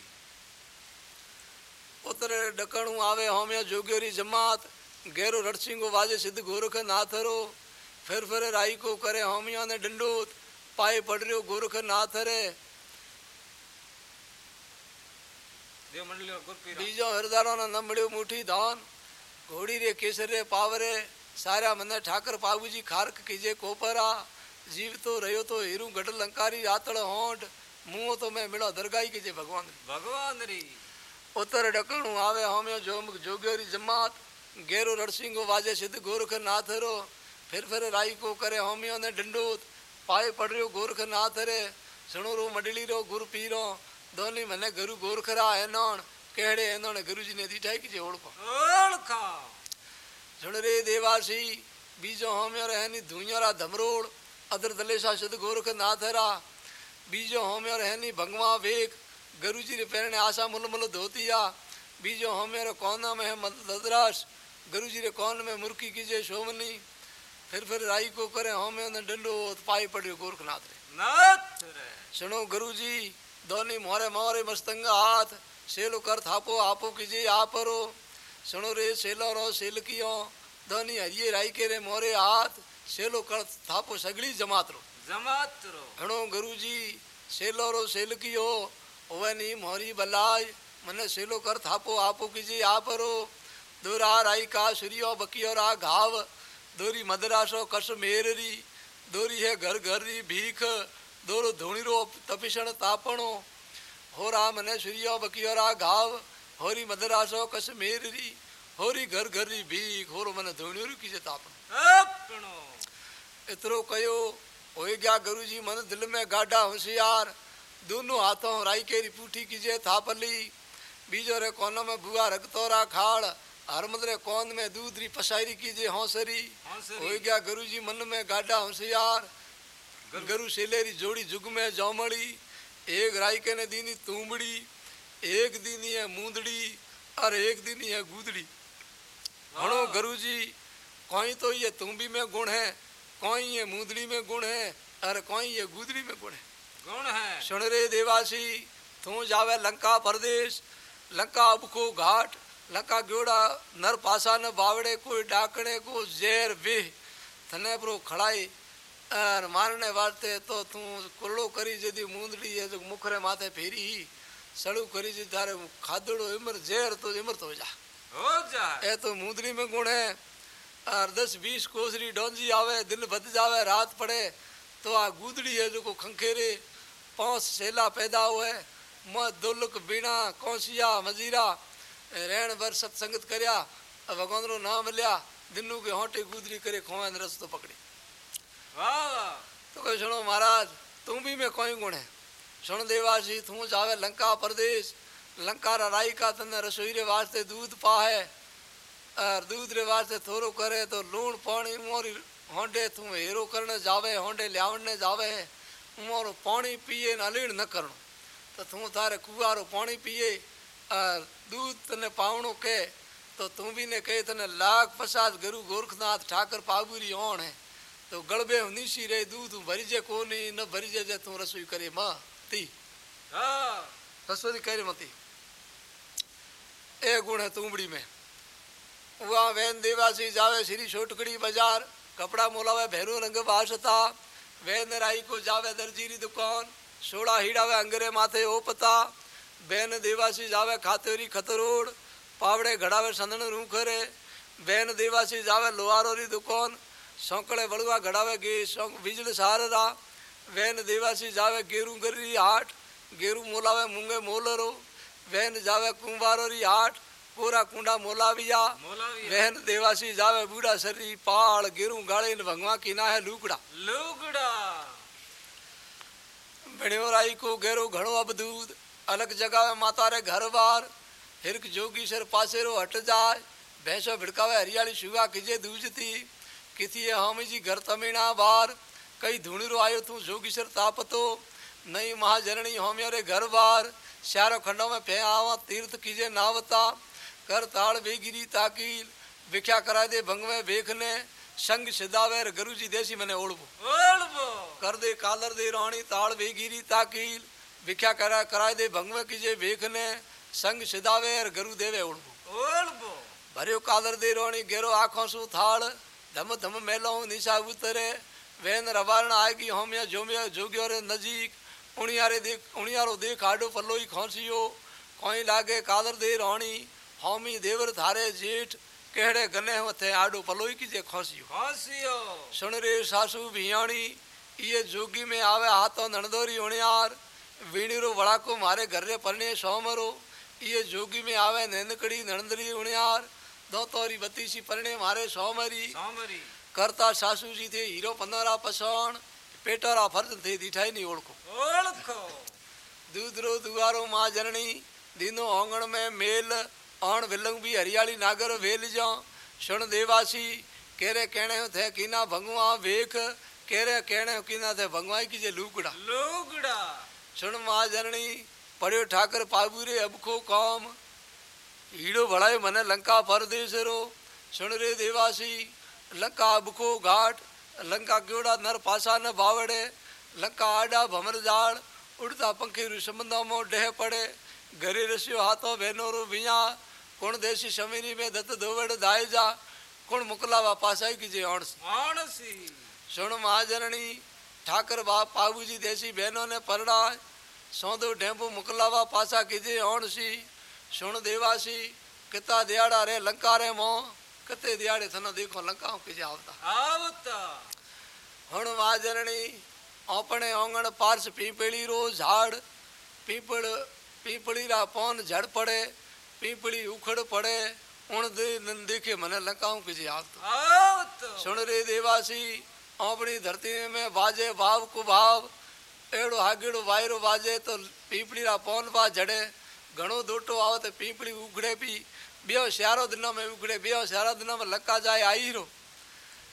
Speaker 1: ઉતરે ડકણું આવે હોમ્યા જોગેરી જમાત ઘેરો રણસિંગો વાજે સિદ્ધ ગોરખ નાથરો ફેર ફેરે રાઈ કો કરે હોમિયા ને ડંડો પાય
Speaker 2: પડ્યો ગોરખ નાથરે
Speaker 1: બીજો હરદારો ન મળ્યો મુઠી ધાન घोड़ी रे केसर रे पावरे सारा मन ठाकर पाबू जी खारक कीजे कोपरा। जीव तो रहो तो हीरू गढ़ लंकारी आतड़ होंठ। मुँह तो मैं मिलो दरगाही कीजे भगवान
Speaker 2: भगवान री।
Speaker 1: उतर डकणू आवे होम्यो जोम जोगेरी जमात। गेरो रड़सिंगो वाजे सिद्ध गोरख नाथ रो। फिर फिर राई को करे होम्यो ने डंडूत। पाए पड़ रियो गोरख नाथ रे। सुनो रो मडली रो गुरु पीरो। दोनी मने गुरु गोरखरा है नौण। एनोण गुरु जी ने दीठाई की जे ओळखो
Speaker 2: ઓળખા
Speaker 1: सुण रे देवासी बीजो होम्यो रहनी धुइयोरा धमरोड़ अदर दलेसा सिद्ध गोरख नाथ रा बीजो होम्यो रहनी भंगवा वेग गुरु जी रे पैरने आशा मुल मुल धोतिया बीजो होम्यो रे कोना में है मद- ददरास गुरु जी रे कौन में मुर्की कीजे शोभनी फिर फिर राई को करे होम्यो ने डंडो पाई पड़ियो गोरखनाथ रे
Speaker 2: નાથ રે
Speaker 1: सुनो गुरु जी दोनी मोरे मोरे मस्तंग हाथ सेल कर थापो आपो कीजिए आप रो सुनो रे सेलो रो सेल कियो। धनी हरिये राई के रे मोरे हाथ। सेलो कर थापो सगली जमात रो।
Speaker 2: जमात रो।
Speaker 1: हणो गुरु जी सेलो रो सेल कियो। ओवनी मोरी बलाय मने सेलो कर थापो आपो कीजिए आप रो दोरा राई का सूर्यो बकियो रा घाव। दोरी मदरासो कस मेररी। दोरी है घर घर री भीख। दोरो धोणी रो तपिषण तापणो। हो राम ने सूर्यो बकियोरा घाव होरी मदरासो कश्मीर री होरी घर घर री भीख होरो मन धोणियोर की से
Speaker 2: तापन?
Speaker 1: इतरो कयो होए गया गुरु मन दिल में गाढ़ा होशियार दोनों हाथों राई केरी पूठी कीजे थापली बीजो रे कोनों में बुआ रगतोरा खाड़ हरमदरे कोन में दूध री पसारी कीजे हौसरी। होए गया गुरु मन में गाढ़ा होशियार गुरु सेलेरी जोड़ी जुग में जौमड़ी एक राई के ने दीनी तूमड़ी एक दीनी है मूंदड़ी और एक दीनी है गुदड़ी। हणो गुरु जी कोई तो ये तुम्बी में गुण है कोई ये मूंदड़ी में गुण है और कोई ये गुदड़ी में गुण है।
Speaker 2: गुण है।
Speaker 1: सुन रे देवासी तू जावे लंका प्रदेश लंका अबको घाट लंका ग्योड़ा नर पासा न बावड़े कोई डाकड़े को जेर वे थने प्रो खड़ाई। और मारने वास्ते तो तू कुरड़ो करी जदी मूंदड़ी है जो मुखरे माथे फेरी ही सड़ू करी जी तारे खादड़ो इमर जेर तो इमर तो जा
Speaker 2: હો જાય
Speaker 1: ए तो मूंदड़ी में गुण है और दस बीस कोसरी डोंजी आवे दिन बद जावे रात पड़े तो आ गुदड़ी है जो को खंखेरे पांच सेला पैदा हुए म दुलक बीणा कौशिया मजीरा रहण वर सत्संगत करया भगवान रो नाम लिया दिनू के होटे गुदड़ी करे खोवन रस्तो पकड़ी
Speaker 2: વાહ વાહ
Speaker 1: तो कहे सुनो महाराज तू भी में कोई गुण है सुन देवासी तू जावे लंका प्रदेश लंका रा राई का तने रसोई रे वास्ते दूध पाहे और दूध रे वास्ते थोरो करे तो लूण पानी मोरी होंडे तू हेरो करने जावे होंडे लियावने जावे मोरो पानी पिए न अलीण न करणो तो तू तारे कुआरो पानी पिए और दूध तने पावणो के तो तू भी ने कहे तने लाख पचास गुरु गोरखनाथ ठाकर पाबुरी ओण है तो गड़बे नीसी रे दूध भरीजे कोनी न भरीजे जे तू रसोई करे माँ ती।
Speaker 2: હા
Speaker 1: रसोई करे मती ए गुण है तुमड़ी में। वहाँ वैन देवासी जावे श्री छोटकड़ी बाज़ार कपड़ा मोलावे भैरू रंग बासता वैन राई को जावे दर्जीरी दुकान सोड़ा हीड़ावे अंगरे माथे ओपता बैन देवासी जावे खातेरी खतरोड़ पावड़े घड़ावे संदन रूखरे बैन देवासी जावे लोहारो री दुकान सौकड़े बड़वा घड़ावे गई सौ बिजल सार रहा वैन देवासी जावे गेरू गरी हाट गेरू मोलावे मुंगे मोलरो। वैन जावे कुंभारो री हाट पूरा
Speaker 2: कुंडा
Speaker 1: मोलाविया। वहन देवासी जावे बूढ़ा सरी पहाड़ गेरू गाड़े इन भगवान की ना
Speaker 2: है
Speaker 1: लुकड़ा लुकड़ा बिड़ोराई को गेरू घड़ो अब दूध अलग जगह माता रे घर बार। हिरक जोगी सर पासेरो हट जाए भैंसो भिड़कावे हरियाली सुगा किजे दूजती। કિથીએ હામીજી ઘર તમીણા બાર કઈ ધૂણીરો આયો તું જોગીસર તાપતો નહીં મહાજનણી હોમિયારે ઘર બાર શ્યારો ખંડો में ફે આવા તીર્થ કીજે નાવતા કર તાળ બેગીરી તાકીલ વિખ્યા કરાય દે ભંગ में ભેખને સંગ સિદાવે ર ગુરુજી દેસી મને ઓળવો
Speaker 2: ઓળબો
Speaker 1: कर दे कालर दे रानी ताड़ बेगिरी ताकील विख्या करा कराय दे भंगवे कीजे भेखने संग सिदावे और गुरु देवे उड़बो
Speaker 2: ઓળબો
Speaker 1: भरियो कालर दे रानी गेरो आंखों सु थाल धम धम मेलाऊं निशा उतरे। वेन रवारण आएगी होमिया जोमिया जोगियो नजीक। उणियारे देख उणियारो देख आडो फलोई खोसियो। कोई लागे कादर दे रोणी होमी देवर थारे जेठ। कहड़े गने मथे आडो फलोई की जे खोसियो।
Speaker 2: खोसियो।
Speaker 1: सुन रे सासू भियाणी ये जोगी में आवे हाथों नणदोरी उणियार। वीणीरो बड़ा मारे घर रे परने सोमरो ये जोगी में आवे नैनकड़ी नणदरी उणियार। दो तोरी बत्तीसी परने मारे सोमरी
Speaker 2: સામરી
Speaker 1: करता सासू जी थे हीरो पंदरा पसौण पेटरा फर्ज थे दिठाई नहीं ओळखो
Speaker 2: ઓળખો
Speaker 1: दूधरो दुआरो माँ जननी दीनो आंगण में मेल आण विलंग भी हरियाली नागर वेल जा सुन देवासी केरे कहणे थे कीना भगवा वेख केरे कहणे कीना थे भगवाई की जे लूकड़ा
Speaker 2: લુગડા
Speaker 1: सुन माँ जननी पड़ियो ठाकर पाबूरे अबको काम હીડો ભળાય મને લંકા પરદેશરો. સુણરે દેવાસી લંકા બુખો ઘાટ લંકા કેવડા નર પાસા ન ભાવડે. લંકા આડા ભમર જાળ ઉડતા પંખીરું સંબંધોમાં ડહે પડે. ઘરે રસ્યો હાથો બહેનોરું ભીયા કોણ દેશી સમીની મેં દત્ત
Speaker 2: ધોવડ
Speaker 1: દાય જા. કોણ મોકલાવા પાસાઈ કીજે અણસ. અણસી સોણ મહાજરણી ઠાકર બાપ પાબુજી દેશી બહેનોને પરડા સોંદો ઢેમ્પુ મોકલાવા પાસા કીજે અણસી. ਸੁਣ ਦੇਵਾਸੀ ਕਿਤਾ ਦਿਹਾੜਾ ਰੇ ਲੰਕਾ ਰੇ ਮੋ
Speaker 2: ਕਿਤੇ
Speaker 1: ਦਿਹਾੜੇ ਥਨੋਂ ਦੇਖੋ ਲੰਕਾ ਹੋ ਕਿਜੇ ਆਵਤਾ ਆਵਤਾ। ਹੁਣ ਵਾਜਰਣੀ ਆਪਣੇ ਆਂਗਣ ਪਾਰਸ ਪੀਪਲੀ ਰੋ ઝાડ પીપળ પીપળી રા પોન ઝડ પડે પીપળી ઉખડ
Speaker 2: પડે
Speaker 1: ਹੁਣ ਦੇ ਨੰਦੇ ਕੇ ਮਨ ਲਕਾਉ ਕਿ ਜੀ ਆਤ ਸੁਣ ਰੇ ਦੇਵਾਸੀ ਆਪਣੀ ਧਰਤੀ ਮੇ ਵਾਜੇ ਭਾਵ ਕੁ ਭਾਵ એડો હાગેડો વાયરો વાજે તો પીપળીરા પોનવા જડે ઘણો દોટો આવે તો પીપળી ઉઘડે બી બે શારો દિનામાં ઉઘડે બે શારા દિનામાં લક્કા જાય આહીરો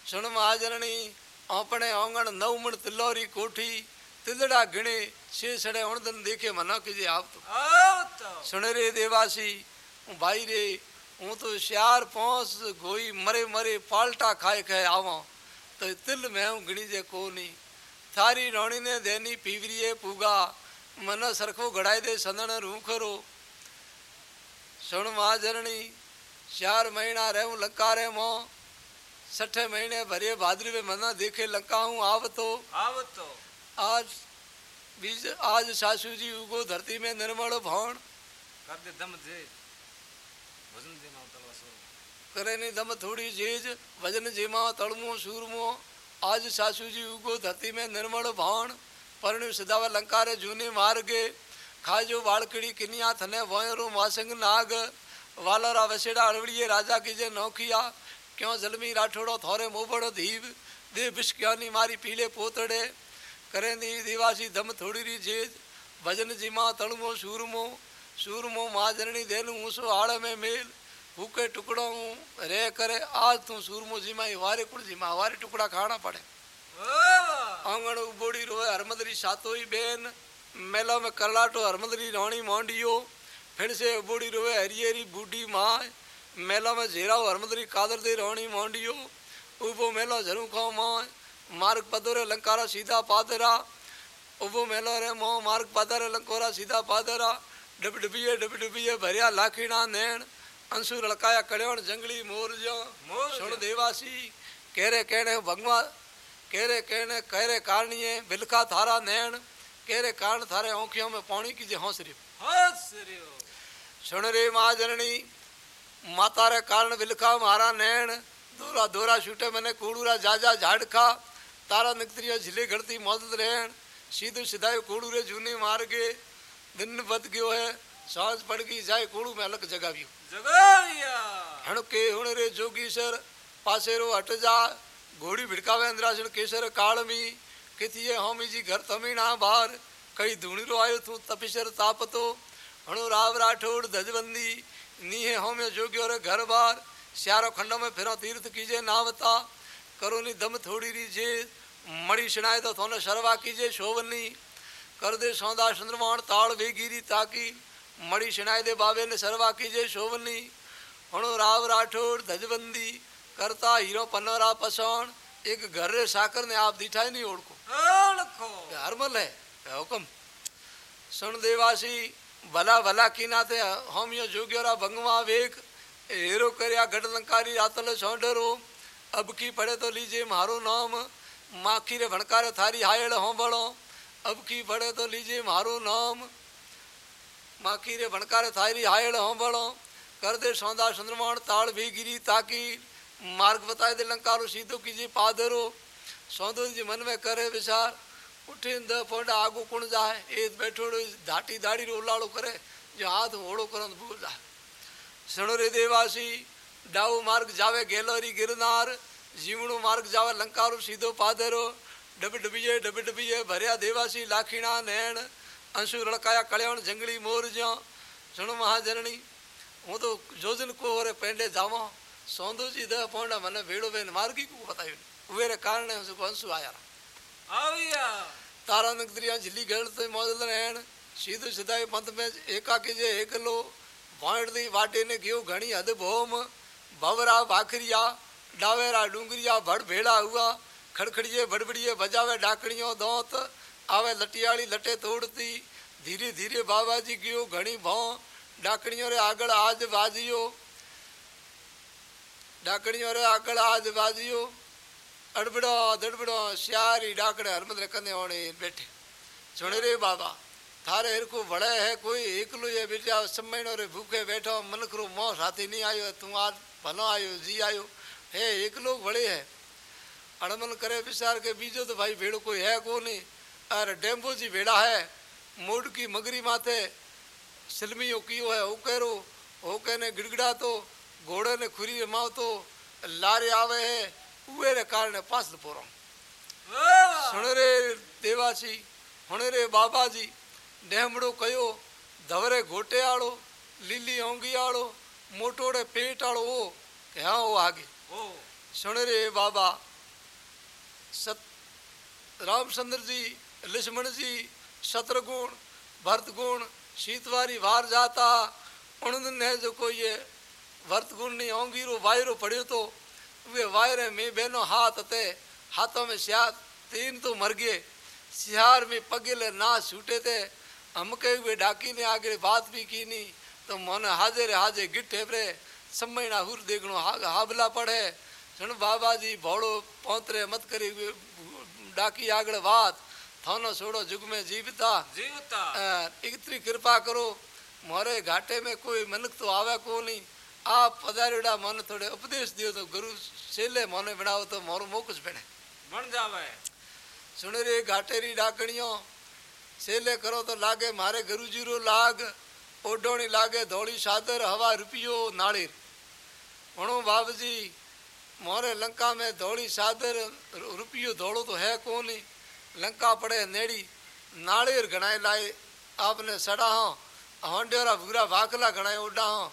Speaker 1: શણમાં હાજરણી આપણે આંગણ નવમણ તિલોરી કોઠી તિલડા ઘીણે શેષડે અણદન દેખે મના કીજે
Speaker 2: આવતો
Speaker 1: શણ રે દેવાસી હું ભાઈ રે હું તો શ્યાર પોસ ગોઈ મરે મરે પાલટા ખાય ખાય આવા તો તિલ મેં હું ગણી જે કોની થારી રોણીને દેની પીવરીએ પૂગા મને સરખો ઘડાઈ દે સદણ રૂખરો सुन माँ चार महीना रहूँ लका रहे मो सठे महीने भरे भादरी में मना देखे लकाऊं आव तो
Speaker 2: आव तो
Speaker 1: आज बीज आज सासू जी उगो धरती में निर्मल भौण
Speaker 2: कर दे दम जे भजन जे माँ तलवा सो
Speaker 1: करे नी दम थोड़ी जेज भजन जे माँ तलमो सूरमो। आज सासू जी उगो धरती में निर्मल भौण परणी सदावा लंकार जूने मार्गे। ખાજો વાળકડી કિનિયા થને વયરું માસંગ નાગ વાલરા વસેડા અળવડીએ રાજા કીજે નોખિયા ક્યો જલમી રાઠોડો થોરે મોભડો ધીવ દે બિશ્ક્યાની મારી પીલે પોતડે કરે ની દિવાસી ધમ થોડીરી જેજ ભજનજીમાં તણમો સૂરમો સૂરમો માજરણી દેલું ઊંસો આળમે મેલ હુકે ટુકડો હું રે કરે આજ તું સૂરમોજીમાં એ વારે કુળજીમાં વારે ટુકડા ખાણા
Speaker 2: પડે.
Speaker 1: આંગણ ઉબોડી રોય હરમદરી સાતોઈ બેન मेला में करला तो हरमंदरी रानी मांडियो फिर से बूढ़ी रोवे हरी हरी बूढ़ी माँ मेला में झेरा हरमंदरी कादर दे रानी मांडियो उबो मेला झरू खाओ माँ मार्ग पदोरे लंकारा सीधा पादरा उबो मेलो रे माँ मार्ग पदरे लंकोरा सीधा पादरा डब डबिए डब डबिए भरिया लाखीना नैण अंशु लड़काया कड़ियोण जंगली मोर जो सुन देवासी कहरे कहने भगवा कहरे कहने कहरे कारणिए बिलका थारा नैण केरे कारण थारे औखियों में पानी की जे हो
Speaker 2: रियो हो।
Speaker 1: रियो सुन रे माँ जननी माता रे कारण विलखा मारा नैन धोरा धोरा छूटे मैंने कूड़ूरा जाजा झाड़खा तारा निकतरियो झिले घड़ती मौजूद रहन सीधे सीधाए कूड़ूरे जूनी मार के दिन बद गयो है सांस पड़ गई जाए कूड़ू में अलग जगह
Speaker 2: भी
Speaker 1: जगाविया हण के हुन रे जोगी सर पासे हट जा घोड़ी भिड़कावे इंद्रासन केसर काल में किथिए होमी जी घर तमीना बार कई धूणीरो आयो तू तपिसर तापतो हणो राव राठौड़ धजबंदी नीहे होमे जोगियो रे घर बार स्यारो खंडो में फिरो तीर्थ कीजे नावता करो नी दम थोड़ी री जे मड़ी सुनाए तो थोने शर्वा कीजे शोभनी कर दे सौदा सुंदरवाण ताड़ वेगिरी ताकी मड़ी सुनाए दे बाबे ने सरवा कीजे शोभनी हणो राव राठौड़ धजबंदी करता हीरो पन्नोरा पसौण एक घर रे साकर ने आप दिठाई नहीं
Speaker 2: ओळखो
Speaker 1: हरमल है हुक्म सुन देवासी भला भला की नाते हम यो जोग्योरा भंगवा वेक हेरो करया लंकारी रातल सौंडरो अब की पड़े तो लीजिए मारो नाम माखी रे भणकारे थारी हायड़ होंबड़ो अब की पड़े तो लीजिए मारो नाम माखी रे भणकारे थारी हायड़ होंबड़ो कर दे सौदा सुंदरमाण ताड़ भी गिरी ताकि मार्ग बताए दे लंकारो सीधो कीजिए पादरो सौंदन जी मन में करे विचार उठी द फोंडा आगू कुण जाए ए बैठो धाटी दाड़ी रो उलाड़ो करे जो हाथ होड़ो करन भूल जाए सणो रे देवासी डाऊ मार्ग जावे गैलरी गिरनार जीवणो मार्ग जावे लंकारो सीधो पादरो डब डबिए डब डबिए भरिया देवासी लाखीणा नैण अंशु रड़काया कल्याण जंगली मोर जो सणो महाजननी हूँ तो जोजन को रे पेंडे जावा सौंदो जी दह पौंडा मन भेड़ो बेन मार्गी को बतायो કારણે હું કંસુ આયા
Speaker 2: આવિયા
Speaker 1: तारा नगरिया झिल्ली गढ़ ते मौजल रहन सीधो सिधाई पंथ में एकाकी जे एकलो वाण दी वाटे ने गयो घणी हद भोम भवरा भाखरिया डावेरा डूंगरिया भड़ भेड़ा हुआ खड़खड़िए बड़बड़िए बजावे डाकड़ियों दोत आवे लटियाली लटे तोड़ती धीरे धीरे बाबा जी गयो घणी भौ डाकड़ियों रे आगळ आज बाजियो अड़बड़ो, दड़बड़ो श्यारी डाकड़े हरमत रखने होने बैठे। सुने रे बाबा, थारे हिर को बड़े है कोई एकलो ये बेटा सम्मेनो रे भूखे बैठो मन करो मोह साथी नहीं आयो, तू आज भलो आयो, जी आयो। हे एक लोग बड़े है। अड़मन करे विचार के बीजो तो भाई भेड़ो कोई है को नहीं अरे डेम्बो जी भेड़ा है, मोड़ की मगरी माथे, सिलमियो कियो है ओ करो ओ कहने गिड़गिड़ा तो घोड़े ने खुरी माव तो लारे आवे है। ಉವೇರೆ ಕಾರಣ ಪಾಸ್ದ ಪೋರಂ ಸಣರೆ ದೇವಾಸಿ ಹೊಣರೆ ಬಾಬಾಜಿ ડેમડો કયો ધવરે ઘોટેયાળો લીલી ઓંગિયાળો મોટોડે પેટાળો
Speaker 2: ઓ
Speaker 1: કે હા ઓ આગે. શણરે બાબા સત રામચંદ્રજી લક્ષ્મણજી શત્રગુણ ભરતગુણ શીતવારી વાર જાતા અણંદને જો કોઈએ ભરતગુણની ઓંગીરો વાયરો પડ્યો તો वे वायरे में बेनो हाथ ते हाथों में सियार तीन तो मर गए। सिहार में पगिले ना छूटे थे। हम कहे भी डाकी ने आगे बात भी की नहीं। तो मन हाजे रे हाजे गिट्ठे रे। समझना हुर देखो हाग हाबला पड़े। सुन बाबा जी भोड़ो पौतरे मत करी डाकी आगे बात। थानो छोड़ो जुग में जीवता। जीवता। इतनी कृपा करो। मोरे घाटे में कोई मनक तो आवे को नहीं आप पधारेड़ा मन थोड़े उपदेश दियो तो गुरु सेले मोने बनाओ तो मोरो मोकुछ बने
Speaker 2: બણ જાવે
Speaker 1: सुन रे घाटेरी डाकणियों सेले करो तो लागे मारे गुरुजी रो लाग ओडोणी लागे धोड़ी सादर हवा रुपियो नाड़ीर वणो बाब जी मोरे लंका में धोड़ी सादर रु- रुपियो धोड़ो तो है कोनी लंका पड़े नेड़ी नाड़ीर घणाए लाए आपने सड़ा हो होंडेरा भूरा भाखला घणाए उड़ा हो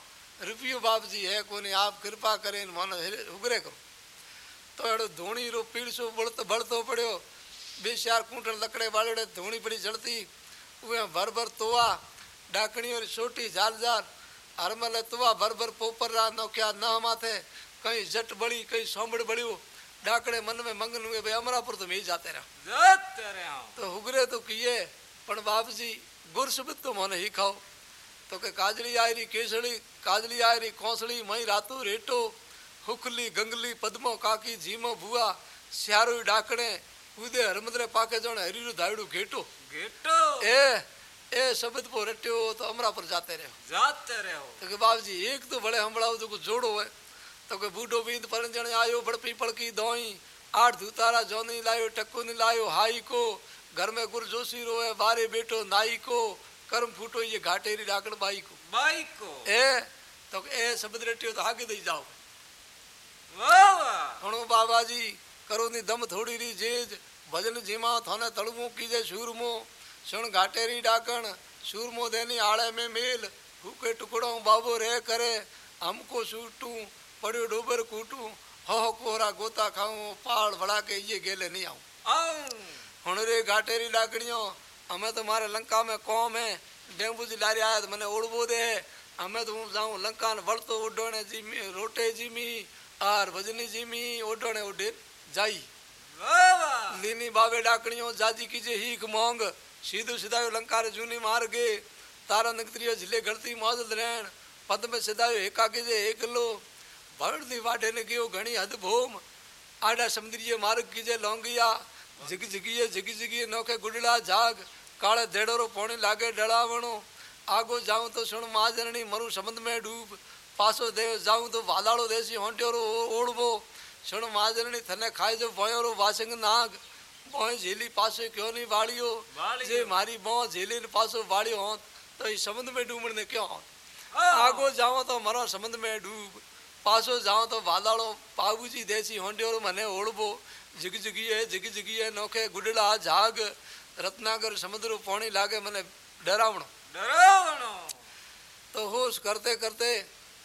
Speaker 1: रुपियो बाप जी है कोनी आप कृपा करें मन उगरे करो तो अहिड़ो धूणी रो पीड़सो बड़तो बड़तो पड़ियो बे चार कूंटल लकड़े वाले धूणी पड़ी जड़ती उहे भर भर तोआ डाकणी और छोटी झाल झाल हरमल तोआ भर भर पोपर रा नौकिया न माथे कहीं जट बड़ी कहीं सोमड़ बड़ियो डाकड़े मन में मंगन हुए भाई अमरापुर तो मैं जाते रहो
Speaker 2: જત રહ્યા
Speaker 1: तो हुगरे तो किए पण बाप जी गुर सुबित तो તો કે કાજળી આયરી કેસળી કાજળી આયરી કોસળી મહી રાતું રેટો હુકલી ગંગલી પદ્મો કાકી જીમો ભુવા શ્યારું ડાકણે ઉદે હરમદરે પાકે જાણે હરીરું ધાયડું ઘેટો. ઘેટો?
Speaker 2: એ
Speaker 1: એ શબ્દ પર રટ્યો તો અમરા પર જાતે રહ્યો.
Speaker 2: જાતે રહ્યો.
Speaker 1: તો કે બાપજી એક તો ભલે સંભળાવું તો જોડો હોય. તો કે બુડો બીંદ પરન જણે આયો ભડ પીપળકી દોઈ આઠ ધુતારા જોની લાયો ટકુની લાયો હાઈ કો ઘર મેં ગુરજોશી રોવે બારે બેટો નાઈ કો बारे बेटो नाई को कर्म फूटो ये घाटेरी डाकण बाई को
Speaker 2: बाई को
Speaker 1: ए तो ए शब्द रेटियो तो आगे दई जाओ
Speaker 2: वाह वाह
Speaker 1: हणो बाबा जी करो नी दम थोड़ी री जेज भजन जीमा थाने तड़मो कीजे सूरमो सुन घाटेरी डाकण सूरमो देनी आड़े में मेल भूखे टुकड़ों बाबो रे करे हमको सूटू पड़ियो डोबर कूटू हो हो कोरा हमें तो मारे लंका में कौम है। डेंगू जी लारी आया तो मैंने उड़बो दे। हमें तो जाऊँ लंका ने वड़तो उडोने जीमी रोटे जीमी आर भजनी जीमी उडोने उडे जाई। लीनी बाबे डाकड़ियों जाजी कीजे हीक मोंग। सीधो सिधायो लंका रे जूनी मार गे तारा नगत्रियो झिले घड़ती मौजद रहन पद में सिधायो एका कीजे एक लो भरदी वाडे ने गयो घणी हद भूम आडा समुद्रीय मार्ग कीजे लौंगिया झिग झिगिए झिग झिगिए नौके गुडला झाग काळे देड़ोरो पोणी लागे डलावणो आगो जाऊँ तो सुण माजरणी मरु समुद्र में डूब पासो दे जाऊँ तो वादाड़ो देसी होंटियोरो ओड़बो सुण माजरणी थने खाए जो भयोरो वासंग नाग बोय झेली पासे क्यों नहीं वाड़ियो
Speaker 2: वाड़ियो।
Speaker 1: जे मारी बो झेली ने पासो वाड़ियो होत तो इस समुद्र में डूबण ने क्यों होत?
Speaker 2: आगो
Speaker 1: आगो जाओ तो मरो समुद्र में डूब पासो जाओ तो वादाड़ो पाबूजी देसी होंडियोरो मने ओड़बो जिग जिगिए जिग जिगिए नोखे गुडला झाग रत्नागर समुद्र पानी लागे मने डरावणो।
Speaker 2: डरावणो।
Speaker 1: तो होश करते करते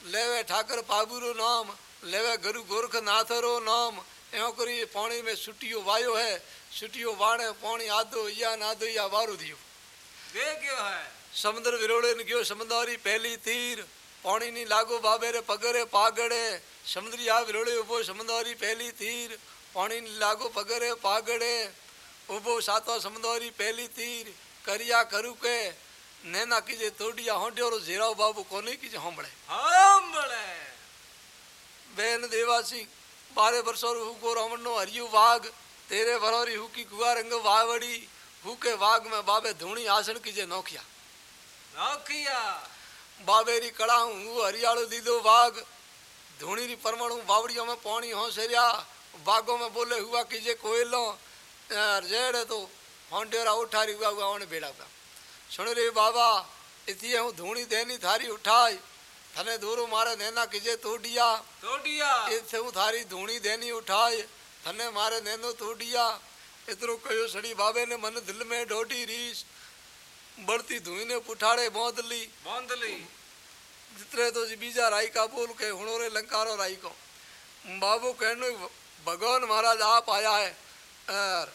Speaker 1: लेवे ठाकर पाबूरो नाम लेवे गुरु गोरखनाथरो नाम। एवं करी पानी में सुटियो वायो है सुटियो वाणे पानी आदो या नादो या वारू दियो।
Speaker 2: दे गयो है
Speaker 1: समुद्र विरोड़े ने गयो समंदारी पहली तीर पानी नी लागो बाबे रे पगरे पागड़े समुद्री आ विरोड़े उबो समंदारी पहली तीर पानी नी लागो पगरे पागड़े उबो सातो समंदारी पहली तीर करिया करू के नैना कीजे तोड़िया होंडियो रो जीराव बाबू कोने कीजे होंबड़े
Speaker 2: हम बड़े
Speaker 1: बेन देवासी बारह वर्षों रो हुको रावण हरियु वाघ तेरे होंडेरा उठारी हुआ हुआ उन्हें बेड़ा हुआ सुन रे बाबा इतिये हूँ धूणी देनी थारी उठाई। थने दूरो मारे नैना कीजे तोड़िया
Speaker 2: तोड़िया।
Speaker 1: इथे हूँ थारी धूणी देनी उठाई। थने मारे नैनो तोड़िया इतरो कयो सड़ी बाबे ने मन दिल में डोटी रीस। बढ़ती धुई ने पुठाड़े मोदली
Speaker 2: बोंदली।
Speaker 1: जितरे तो जी बीजा राई का बोल के हुणोरे लंकारो राई को बाबू कहनो भगवान महाराज आप आया है। और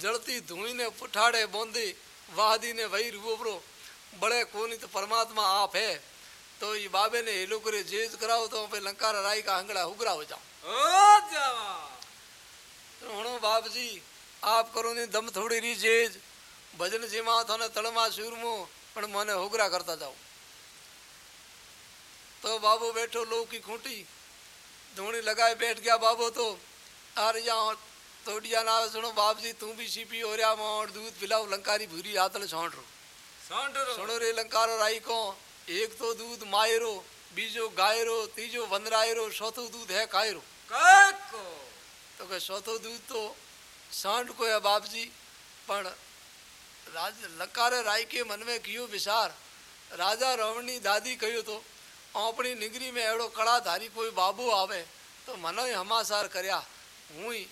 Speaker 1: जड़ती धुई ने पुठाड़े बोंदी वाहदी ने वही रूबरो बड़े कोनी तो परमात्मा आप है तो ये बाबे ने हेलो करे जेज कराओ तो पे लंकारा राई का हंगड़ा हुगरा हो जाओ
Speaker 2: ओ जावा
Speaker 1: तो हुणो बाप जी आप करो ने दम थोड़ी री जेज भजन जीमा थाने तड़मा सूरमो पण मने हुगरा करता जाओ तो बाबू बैठो लो की खूंटी तोडिया ना सुनो बाप जी तू भी सीपी हो रहा माँ और दूध पिलाओ लंकारी भूरी आतल सौंट रो। सुनो रे लंकारो राई को एक तो दूध मायरो बीजो गायरो तीजो वंदरायरो चौथो दूध है कायरो
Speaker 2: काको।
Speaker 1: तो के चौथो दूध तो सौंट को है बाप जी पर राज लंकारे राय के मन में कियो विचार राजा रवणी दादी कहो तो अपनी निगरी में अड़ो कड़ाधारी कोई बाबू आवे तो मनो हमासार कर हुई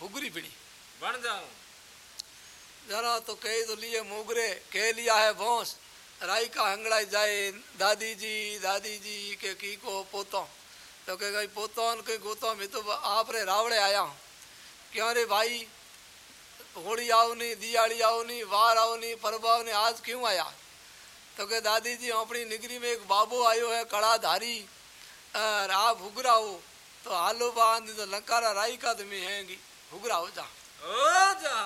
Speaker 1: हुगरी पिड़ी।
Speaker 2: बन जाऊँ।
Speaker 1: जरा तो कह तो लिए मोगरे कह लिया है भोंस। राई का हंगड़ा जाए दादी जी दादी जी के की को पोतो। तो कहे गई पोतो के गोतो मैं तो आप रे रावड़े आया हूँ। क्यों रे भाई? होली आओ नहीं दियाली आओ नहीं वार आओ नहीं पर्व आओ नहीं आज क्यों आया? तो कहे दादी जी अपनी निगरी में एक बाबू आयो है कड़ाधारी। आप हुगरा हो तो हालो बाँध तो लंकारा राई का तुम्हें हैंगी। हुगरा हो जा।
Speaker 2: ओ जा।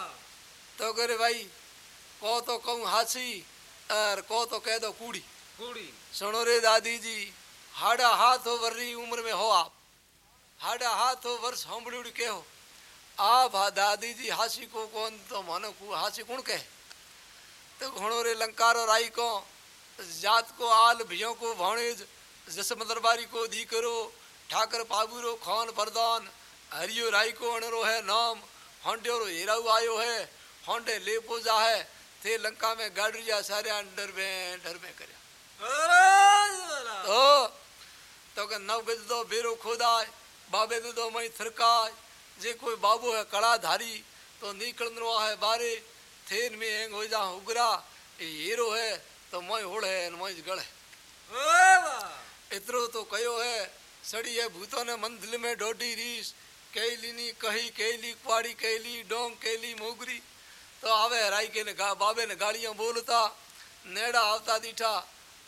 Speaker 1: तो करे भाई को तो कहूँ हासी और को तो कह दो कूड़ी।
Speaker 2: कुड़ी।
Speaker 1: सुनो रे दादी जी हाडा हाथ हो वर्री उम्र में हो आप। हाडा हाथ हो वर्ष उड़ी के हो। आप हा दादी जी हासी को कौन तो मानो को हासी कौन कहे? तो घोड़ो रे लंकारो राई को जात को आल भियो को भाणेज जसम दरबारी को दी करो ठाकर पाबूरो खान प्रदान। हरियो राई को अणरो है नाम हंडियो रो हेराऊ आयो है होंडे ले पूजा है थे लंका में गाड़िया सारे डर में डर में करया तो तो के नव गज दो बेरो खोदाय बाबे दे दो मई थरकाय जे कोई बाबू है कड़ा धारी तो निकलनो है बारे थेन में हेंग हो जा उगरा ये हीरो है तो मोय होड़ है मोय गड़ है। इतरो तो कयो है सड़ी है भूतों ने मंदिर में डोडी रीस कैली कही कैली कुआड़ी कैली डोंग कैली मोगरी। तो आवे राई के ने गा, बाबे ने गालियाँ बोलता नेड़ा आवता दीठा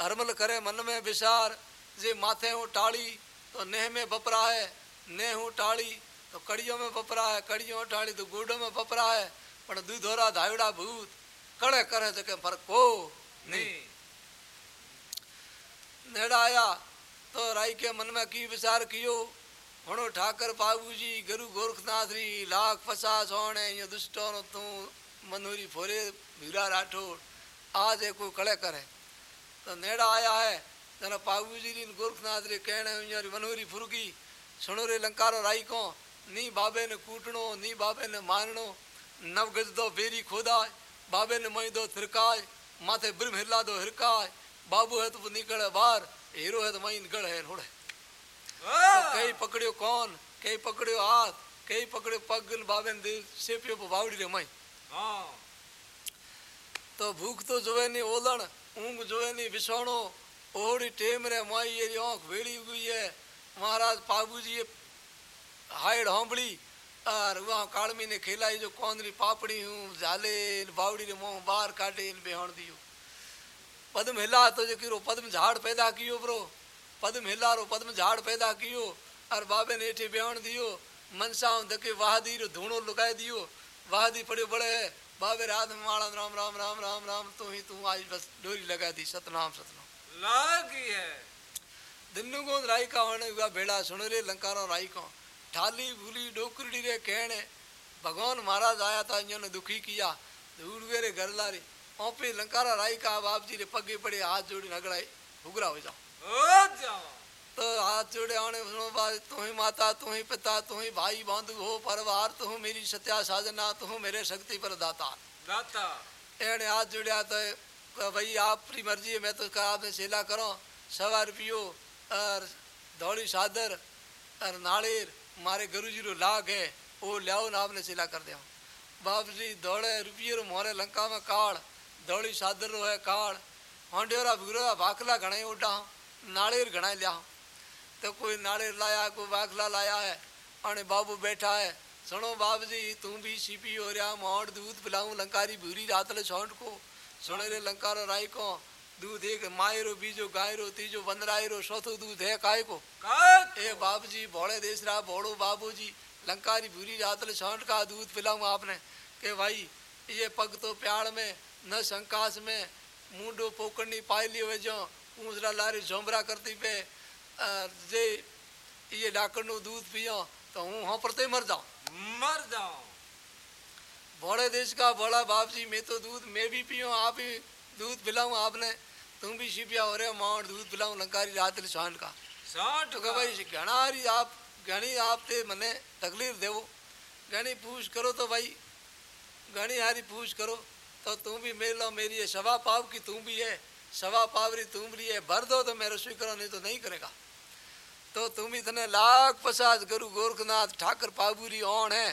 Speaker 1: हरमल करे मन में विचार जे माथे हूँ टाड़ी तो नेह में बपरा है नेह हूँ टाड़ी तो कड़ियों में बपरा है कड़ियों टाड़ी तो गुड़ों में बपरा है पर दूधोरा धावड़ा भूत कड़े करे जके फ़र्क को नहीं नेड़ा आया तो राई के मन में की विचार कियो हणो ठाकर बाबू जी गुरु गोरखनाथ री लाख पचास होने ये दुष्टों तू मनोरी फोरे भीरा राठौड़ आज है कोई कड़े करे। तो नेड़ा आया है जना पाबू जी री गोरखनाथ रे कहने हींअर मनोरी फुरगी, सुणो रे लंकारो राई को नी बाबे ने कूटणो, नी बाबे ने मारणो, नव गज दो बेरी खोदा बाबे ने मई दो थिरकाय, माथे ब्रह्म हिला दो हिरकाय, बाबू है तो निकले बाहर तो तो कई पकड़ियो कौन? कई पकड़ियो हाथ कई पकड़ियो पग बाबे ने सेपियो बावड़ी रे मई। तो भूख तो जोवे नहीं ओलण ऊंग जोवे नहीं बिछोणो ओहड़ी टेम रे माई ये आँख वेड़ी हुई है। महाराज पाबू जी हाइड होंबड़ी और वहाँ कालमी ने खिलाई जो कौंदरी पापड़ी हूँ झाले बावड़ी रे मुँह बाहर काटे इन बेहण दियो। पद्म हिला तो जो किरो पद्म झाड़ पैदा कियो ब्रो। पद्म हिला रो पद्म झाड़ पैदा कियो और बाबे ने एठे बेहण दियो मनसा धके वाहदी रो धूणो लुगाए दियो। वाहदी पड़ियो बड़े है बाबे रात में माड़ा राम राम राम राम राम तू ही तू आज बस डोरी लगा दी सतनाम सतनाम.
Speaker 2: लागी है।
Speaker 1: दिन्नु को राई का होने हुआ बेड़ा सुन रे लंकारो राई को ठाली भूली डोकरी रे कहने भगवान महाराज आया था इन्होंने दुखी किया दूर घर लारी ओपे लंकारा राई का बाप जी रे पगे पड़े हाथ जोड़ी नगड़ाई हुगरा हो जाओ। तो हाथ जोड़े आने सुनो बात तू ही माता तू ही पिता तू ही भाई बंधु हो परवार तू मेरी सत्या साधना तू मेरे शक्ति पर दाता।
Speaker 2: दाता
Speaker 1: एने हाथ जोड़िया तो भाई आपकी मर्ज़ी है मैं तो कहा आपने सेला करो। सवा रुपयो और दौड़ी सादर और नाड़ेर मारे गुरु जी रो लाग है वो लियाओ ना आपने सेला कर दिया बाप जी दौड़े रुपये रो मोरे लंका में काड़ दौड़ी सादर रो है काड़ होंडेरा भिगरो भाखला घणे उड़ा नाड़ेर घણા लिया। तो कोई नाड़ेर लाया कोई भाखला लाया है। अने बाबू बैठा है। सुनो बाप जी तू भी सीपी हो रहा मोड़ दूध पिलाऊ लंकारी भूरी रात ले छोंट को सुने रे लंकारो राई को दूध एक मायरो बीजो गायरो तीजो बंदरायरो चौथो दूध है काय को। ए बाप जी भोले देश रा भोड़ो बाबू जी लंकारी भूरी रात ले छोंट का दूध पिलाऊ आपने। के भाई ये पग तो प्याड़ में न संकास में मुंडो पोकड़नी पाई लियो जो ऊंसरा लारी झोंबरा करती पे जे ये डाकड़ नु दूध पियो तो हूँ हाँ परते मर जाऊँ।
Speaker 2: मर जाओ
Speaker 1: भोड़े देश का भोला बाप जी मैं तो दूध मैं भी पियो आप ही दूध पिलाऊं आपने। तुम भी शिपिया हो रहे हो माउंट दूध पिलाऊं लंकारी रात लिशान का।
Speaker 2: साठ
Speaker 1: तो भाई घना हारी आप घनी आप ते मने तकलीफ़ देवो। घनी पूछ करो तो भाई घनी हारी पूछ करो। तो तुम भी मेरे लो मेरी है सवा पाव की तुम भी है। सवा पावरी तुम है भर दो तो मैं रसोई करो नहीं तो नहीं करेगा। तो तुम इतने लाख पचास गुरु गोरखनाथ ठाकर पाबूरी ओण है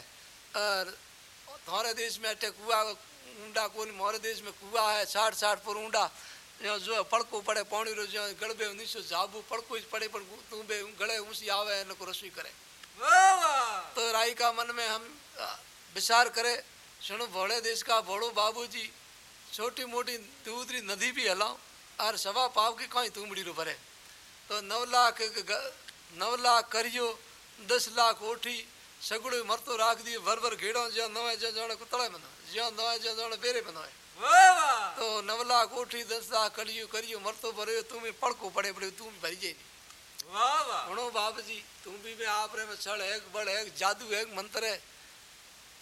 Speaker 1: और तुम्हारे देश में अटे कुआ ऊंडा कोनी मोरे देश में कुआ है साठ साठ पर ऊंडा जो जो पड़को पड़े पौणी रो जो गड़बे नीचो जाबू पड़को ही पड़े पर तुम बे गड़े ऊंसी आवे न को रसोई करे तो राई का मन में हम विचार करे सुनो भोले देश का भोड़ो बाबू जी छोटी मोटी दूधरी नदी भी हलाओ और सवा पाव की कहीं तुमड़ी रो भरे? तो नौ लाख नौ लाख करियो दस लाख ओठी सगड़ो मरतो राख दियो भर भर घेड़ो जो नवे जो जण कुतड़े बनो जो नवे जो जण बेरे बनो
Speaker 2: वाह वाह!
Speaker 1: तो नव लाख ओठी दस लाख करियो करियो मरतो भरे तुम पड़को पड़े पड़े तुम भी भरी जाए हणो बाप जी तू भी में आप रे में छड़ है बड़ है जादू है मंत्र है।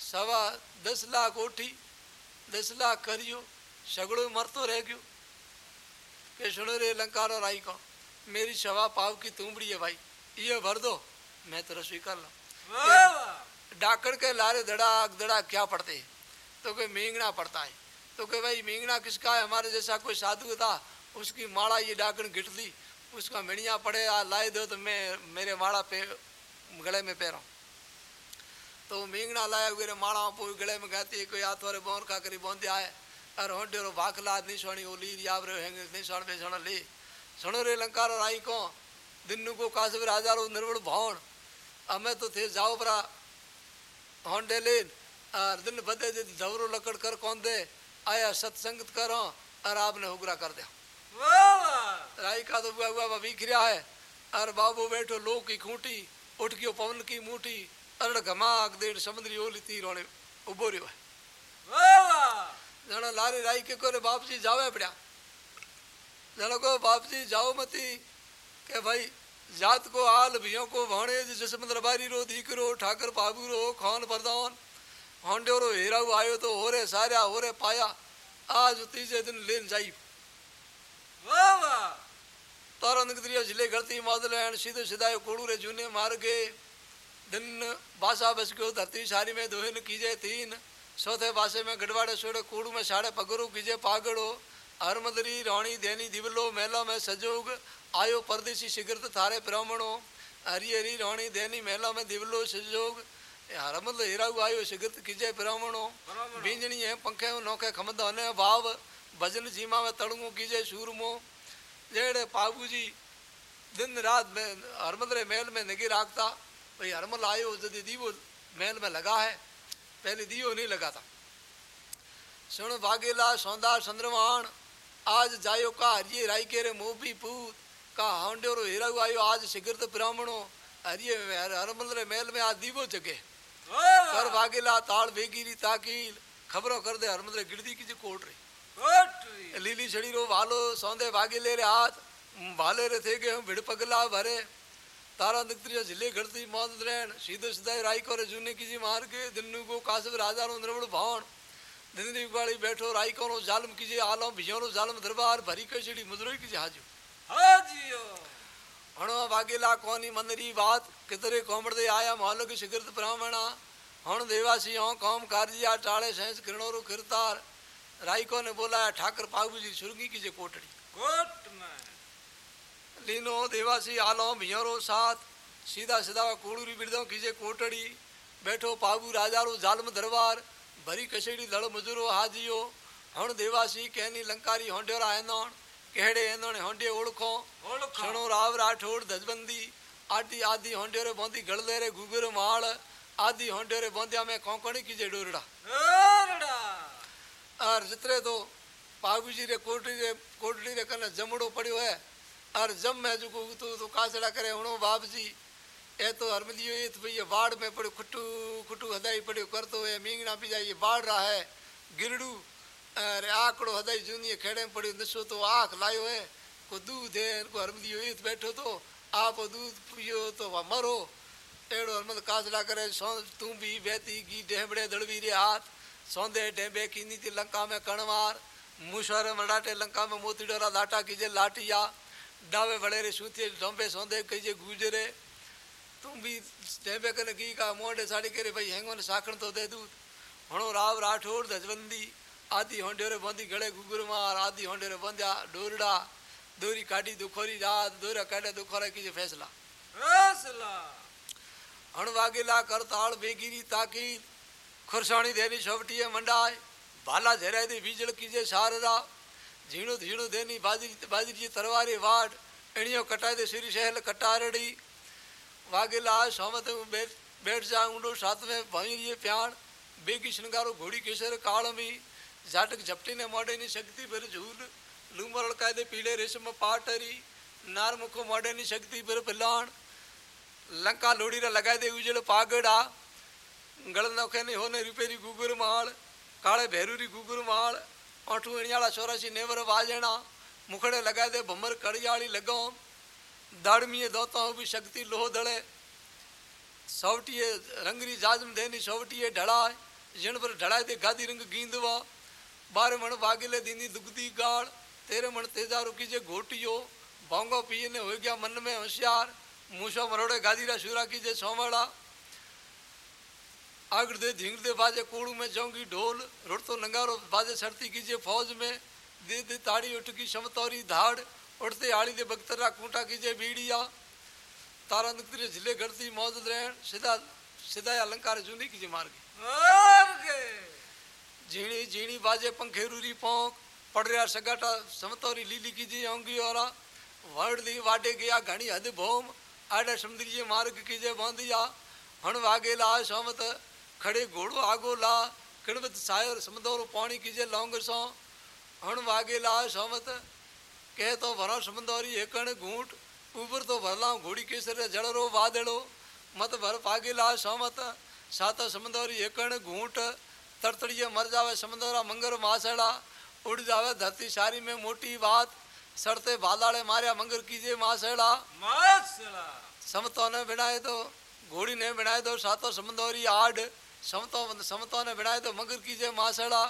Speaker 1: सवा दस लाख ओठी दस लाख करियो सगड़ो मरतो रह गयो। के सुनो रे लंकारो राई को मेरी सवा पाव की तुमड़ी है भाई। ये भर दो मैं तो रसोई कर लो डाकड़ के लारे धड़ाक धड़ाक क्या पड़ते है? तो कोई मींगना पड़ता है। तो कहे भाई मींगना किसका है? हमारे जैसा कोई साधु था उसकी माड़ा ये डाकन गिट दी उसका मिणिया पड़े आ लाए दो तो मैं मेरे माड़ा पे गले में पैरों। तो मींगना लाया मेरे माला पूरी गले में कहती कोई हाथ वाले बोन का करी बोंदे आए। और होंडे रो भाखला निशानी ओ ली याव रे हेंगे निशान बेसण ली। सुनो रे लंकार आई को दिन को कासब राजा रो निर्वण भवन। हमें तो थे जाओ परा होंडे लेन और दिन बदे जे झवरो लकड़ कर कौन दे? आया सत्संगत करो और आपने हुगरा कर दिया। राई का तो बुआ बुआ बिखरिया है। और बाबू बैठो लो की खूंटी उठ गयो पवन की मूठी। अरड़ घमाक देड़ समुद्री ओली तीर होने उबो रियो है। जणो लारी राई के कोरे बाप जी जावे पड़ा जणो को बाप जी जाओ मती के भाई जात को आल भियो को भाणे जसम दरबारी रो दीकरो ठाकर बाबू रो खान प्रधान होंडे रो हेरा आयो तो होरे सारा होरे पाया आज तीजे दिन लेन जाई तारा निकद्रिया ज़िले गलती मादल एंड सीधे सीधा कोड़ू रे जूने मार गए दिन बासा बस गयो धरती सारी में दोहिन कीजे तीन चौथे बासे में गढ़वाड़े सोड़े कूड़ू में साढ़े पगरू कीजे पागड़ो हरमदरी रानी देनी दिवलो मेला में सजोग आयो परदेसी सिगरत थारे ब्राह्मणो हरी हरी रानी देनी मेला में दिवलो सजोग हरमद हीराऊ आयो सिगरत कीजे ब्राह्मणो बींजनी है पंखे नौके खमद ने भाव भजन जीमा में तड़ंगो कीजे सूरमो जेड़े पाबू जी दिन रात में हरमदरे मेल में निगी राखता भाई हरमल आयो जदी दीवो मेल में लगा है पहले दियो नहीं लगा था। सुन भागेला सौंदा चंद्रवान आज जायो का हरिये राई के रे मोबी पूत का हांडेरो हीरा आयो आज सिगरत ब्राह्मणो हरिये हरमल रे मेल में आज दीवो जगे। कर भागेला ताड़ बेगिरी ताकील खबरों कर दे हरमल रे गिरदी की कोट रे। लीली छड़ी रो वालो सौंदे भागे ले रे हाथ भाले रे थे गए भिड़ पगला भरे। तारा निकत्रिया ज़िले घड़ती मौत रहन सीधे सीधा राई को जूने की जी मार के दिन्नू को कासब राजा रो निर्वण भावन दिनदी वाली बैठो राई को जालम कीजिए आलम भिजोरो जालम दरबार भरी के सीढ़ी मुजरोई कीजिए हाजो
Speaker 2: हाजियो
Speaker 1: हणो भागेला कोनी मंदरी बात कितरे कोमड़ दे आया मालो की शिगरत ब्राह्मणा हण देवासी हो कौम कार्जिया टाले सेंस किरणोरु किरतार राई को ने बोला ठाकर पागू जी सुरगी की जे कोटड़ी
Speaker 2: कोट में
Speaker 1: लीनो देवासी आलो भियोरो साथ सीधा सीधा कूड़ूरी बिरदों कीजे कोटड़ी बैठो पाबू राजा रो जालम दरबार भरी कसेड़ी लड़ मजूरो हाजियो हण देवासी कहनी लंकारी होंडेरा एनोण कहड़े एनोण होंडे ओळखो
Speaker 2: ओळखो
Speaker 1: छणो राव राठौड़ दजबंदी आदि आदि होंडेरे बोंदी गड़देरे गुगर माल आदि होंडेरे बोंदिया में कोंकणी कीजे डोरड़ा
Speaker 2: ओरड़ा
Speaker 1: और जितरे तो पागू जी रे कोटड़ी रे कोटड़ी रे कने जमड़ो है और जम में जो तो तो कासड़ा करे, हुणो बाप जी ए तो हरमदियो ये तो भई बाढ़ में पड़ो, खुट्टू खुट्टू हदाई पड़ो, करतो है मींगना पी ये बाढ़ रहा है, गिरडू, अरे आकड़ो हदाई जूनी खेड़े में पड़ो नसो तो आख लायो है, को दूध है, इनको हरमदियो ये तो बैठो तो आप दूध पियो तो वह मरो। एड़ो हरमद कासड़ा करे, सौ तू भी बेती की डेबड़े दड़वी रे हाथ, सौंदे डेबे की नीति लंका में कणवार मुशर मराठे लंका में मोती डोरा, लाटा कीजे लाटिया डावे बड़े रे सूते डोंबे सौंदे कहिजे गुजरे। तुम भी डेबे कने की का मोड़े साड़ी करे भाई हेंगो ने साखण तो दे दूध हणो राव राठौड़ दजबंदी आदि होंडे रे बंदी गड़े गुगर मार आदि होंडे रे बंदिया डोरड़ा दोरी काटी दुखोरी रात दोरा काटे दुखोरा कीजे फैसला।
Speaker 2: फैसला।
Speaker 1: हण वागेला करताल बेगिरी ताकी खुरसाणी देनी छोवटी मंडाय भाला झेराय दे बीजल कीजे साररा झीणो झीणो देनी बाजरी जी तरवारे वाट एणियो कटाए दे सिरी शहल कटारड़ी वागेला सोमत बैठ जा ऊंडो साथ में भईरिए प्याण बेगी श्रृंगारो घोड़ी केसर काल में जाटक झपटी ने मोड़े नी शक्ति पर झूल लूमर लड़काए दे पीले रेशम पाटरी नार मुखो मोड़े नी शक्ति पर पिलाण लंका लोड़ी रे लगाए दे उजड़ पागड़ा गल नौखे ने होने रिपेरी गुगर माल काले भैरूरी गुगर माल अठू अणियाला चौरासी नेवर वाजणा मुखड़े लगाए दे भमर कड़ियाली लगो दाड़मीए दोता भी शक्ति लोह दड़े सौवटिए रंगरी जाजम देनी सौवटिए ढड़ाए जिन पर ढड़ाए दे गादी रंग गींदवा बारह मण बागिले दीनी दुगदी गाड़ तेरे मण तेजा रुकी जे घोटियो भांगो पिए ने हो गया मन में होशियार मूसो मरोड़े गादीरा शूरा की जे सोमड़ा आगड़ दे धींग दे बाजे कोड़ू में जाऊँगी ढोल रुड़तो नंगारो बाजे सरती कीजिए फौज में। दे दे ताड़ी उठकी समतौरी धाड़ उड़ते आड़ी दे बख्तरा कूटा कीजिए बीड़िया तारा नकतरे झिले घड़ती मौज रहन सीधा सीधा अलंकार जूनी कीजिए मार के झीणी झीणी बाजे पंखेरूरी पोंक पड़ रहा सगाटा समतौरी लीली कीजिए होंगी और। वड़ दी वाडे गया घणी हद भोम आडे समुद्री मार्ग कीजिए बांधिया हण वागे ला सोमत खड़े घोड़ो आगो ला किणवत सायर समंदोरो पानी कीजिए लौंग सो। हण वागे ला सोमत कह तो भरो समंदोरी एकण घूट ऊपर तो भर भरला घोड़ी केसर जड़रो वादड़ो। मत भर पागे ला सोमत सात समंदोरी एकण घूट तड़तड़िए मर जावे समंदरा मंगर मासड़ा। उड़ जावे धरती सारी में मोटी बात सड़ते बालाड़े मारिया मंगर कीजिए मासड़ा।
Speaker 2: मसला
Speaker 1: समतो ने बिनाए तो घोड़ी ने बिनाए तो सातों समंदोरी आड़। समतो समतो ने बिनाए तो मगर कीजिए मासड़ा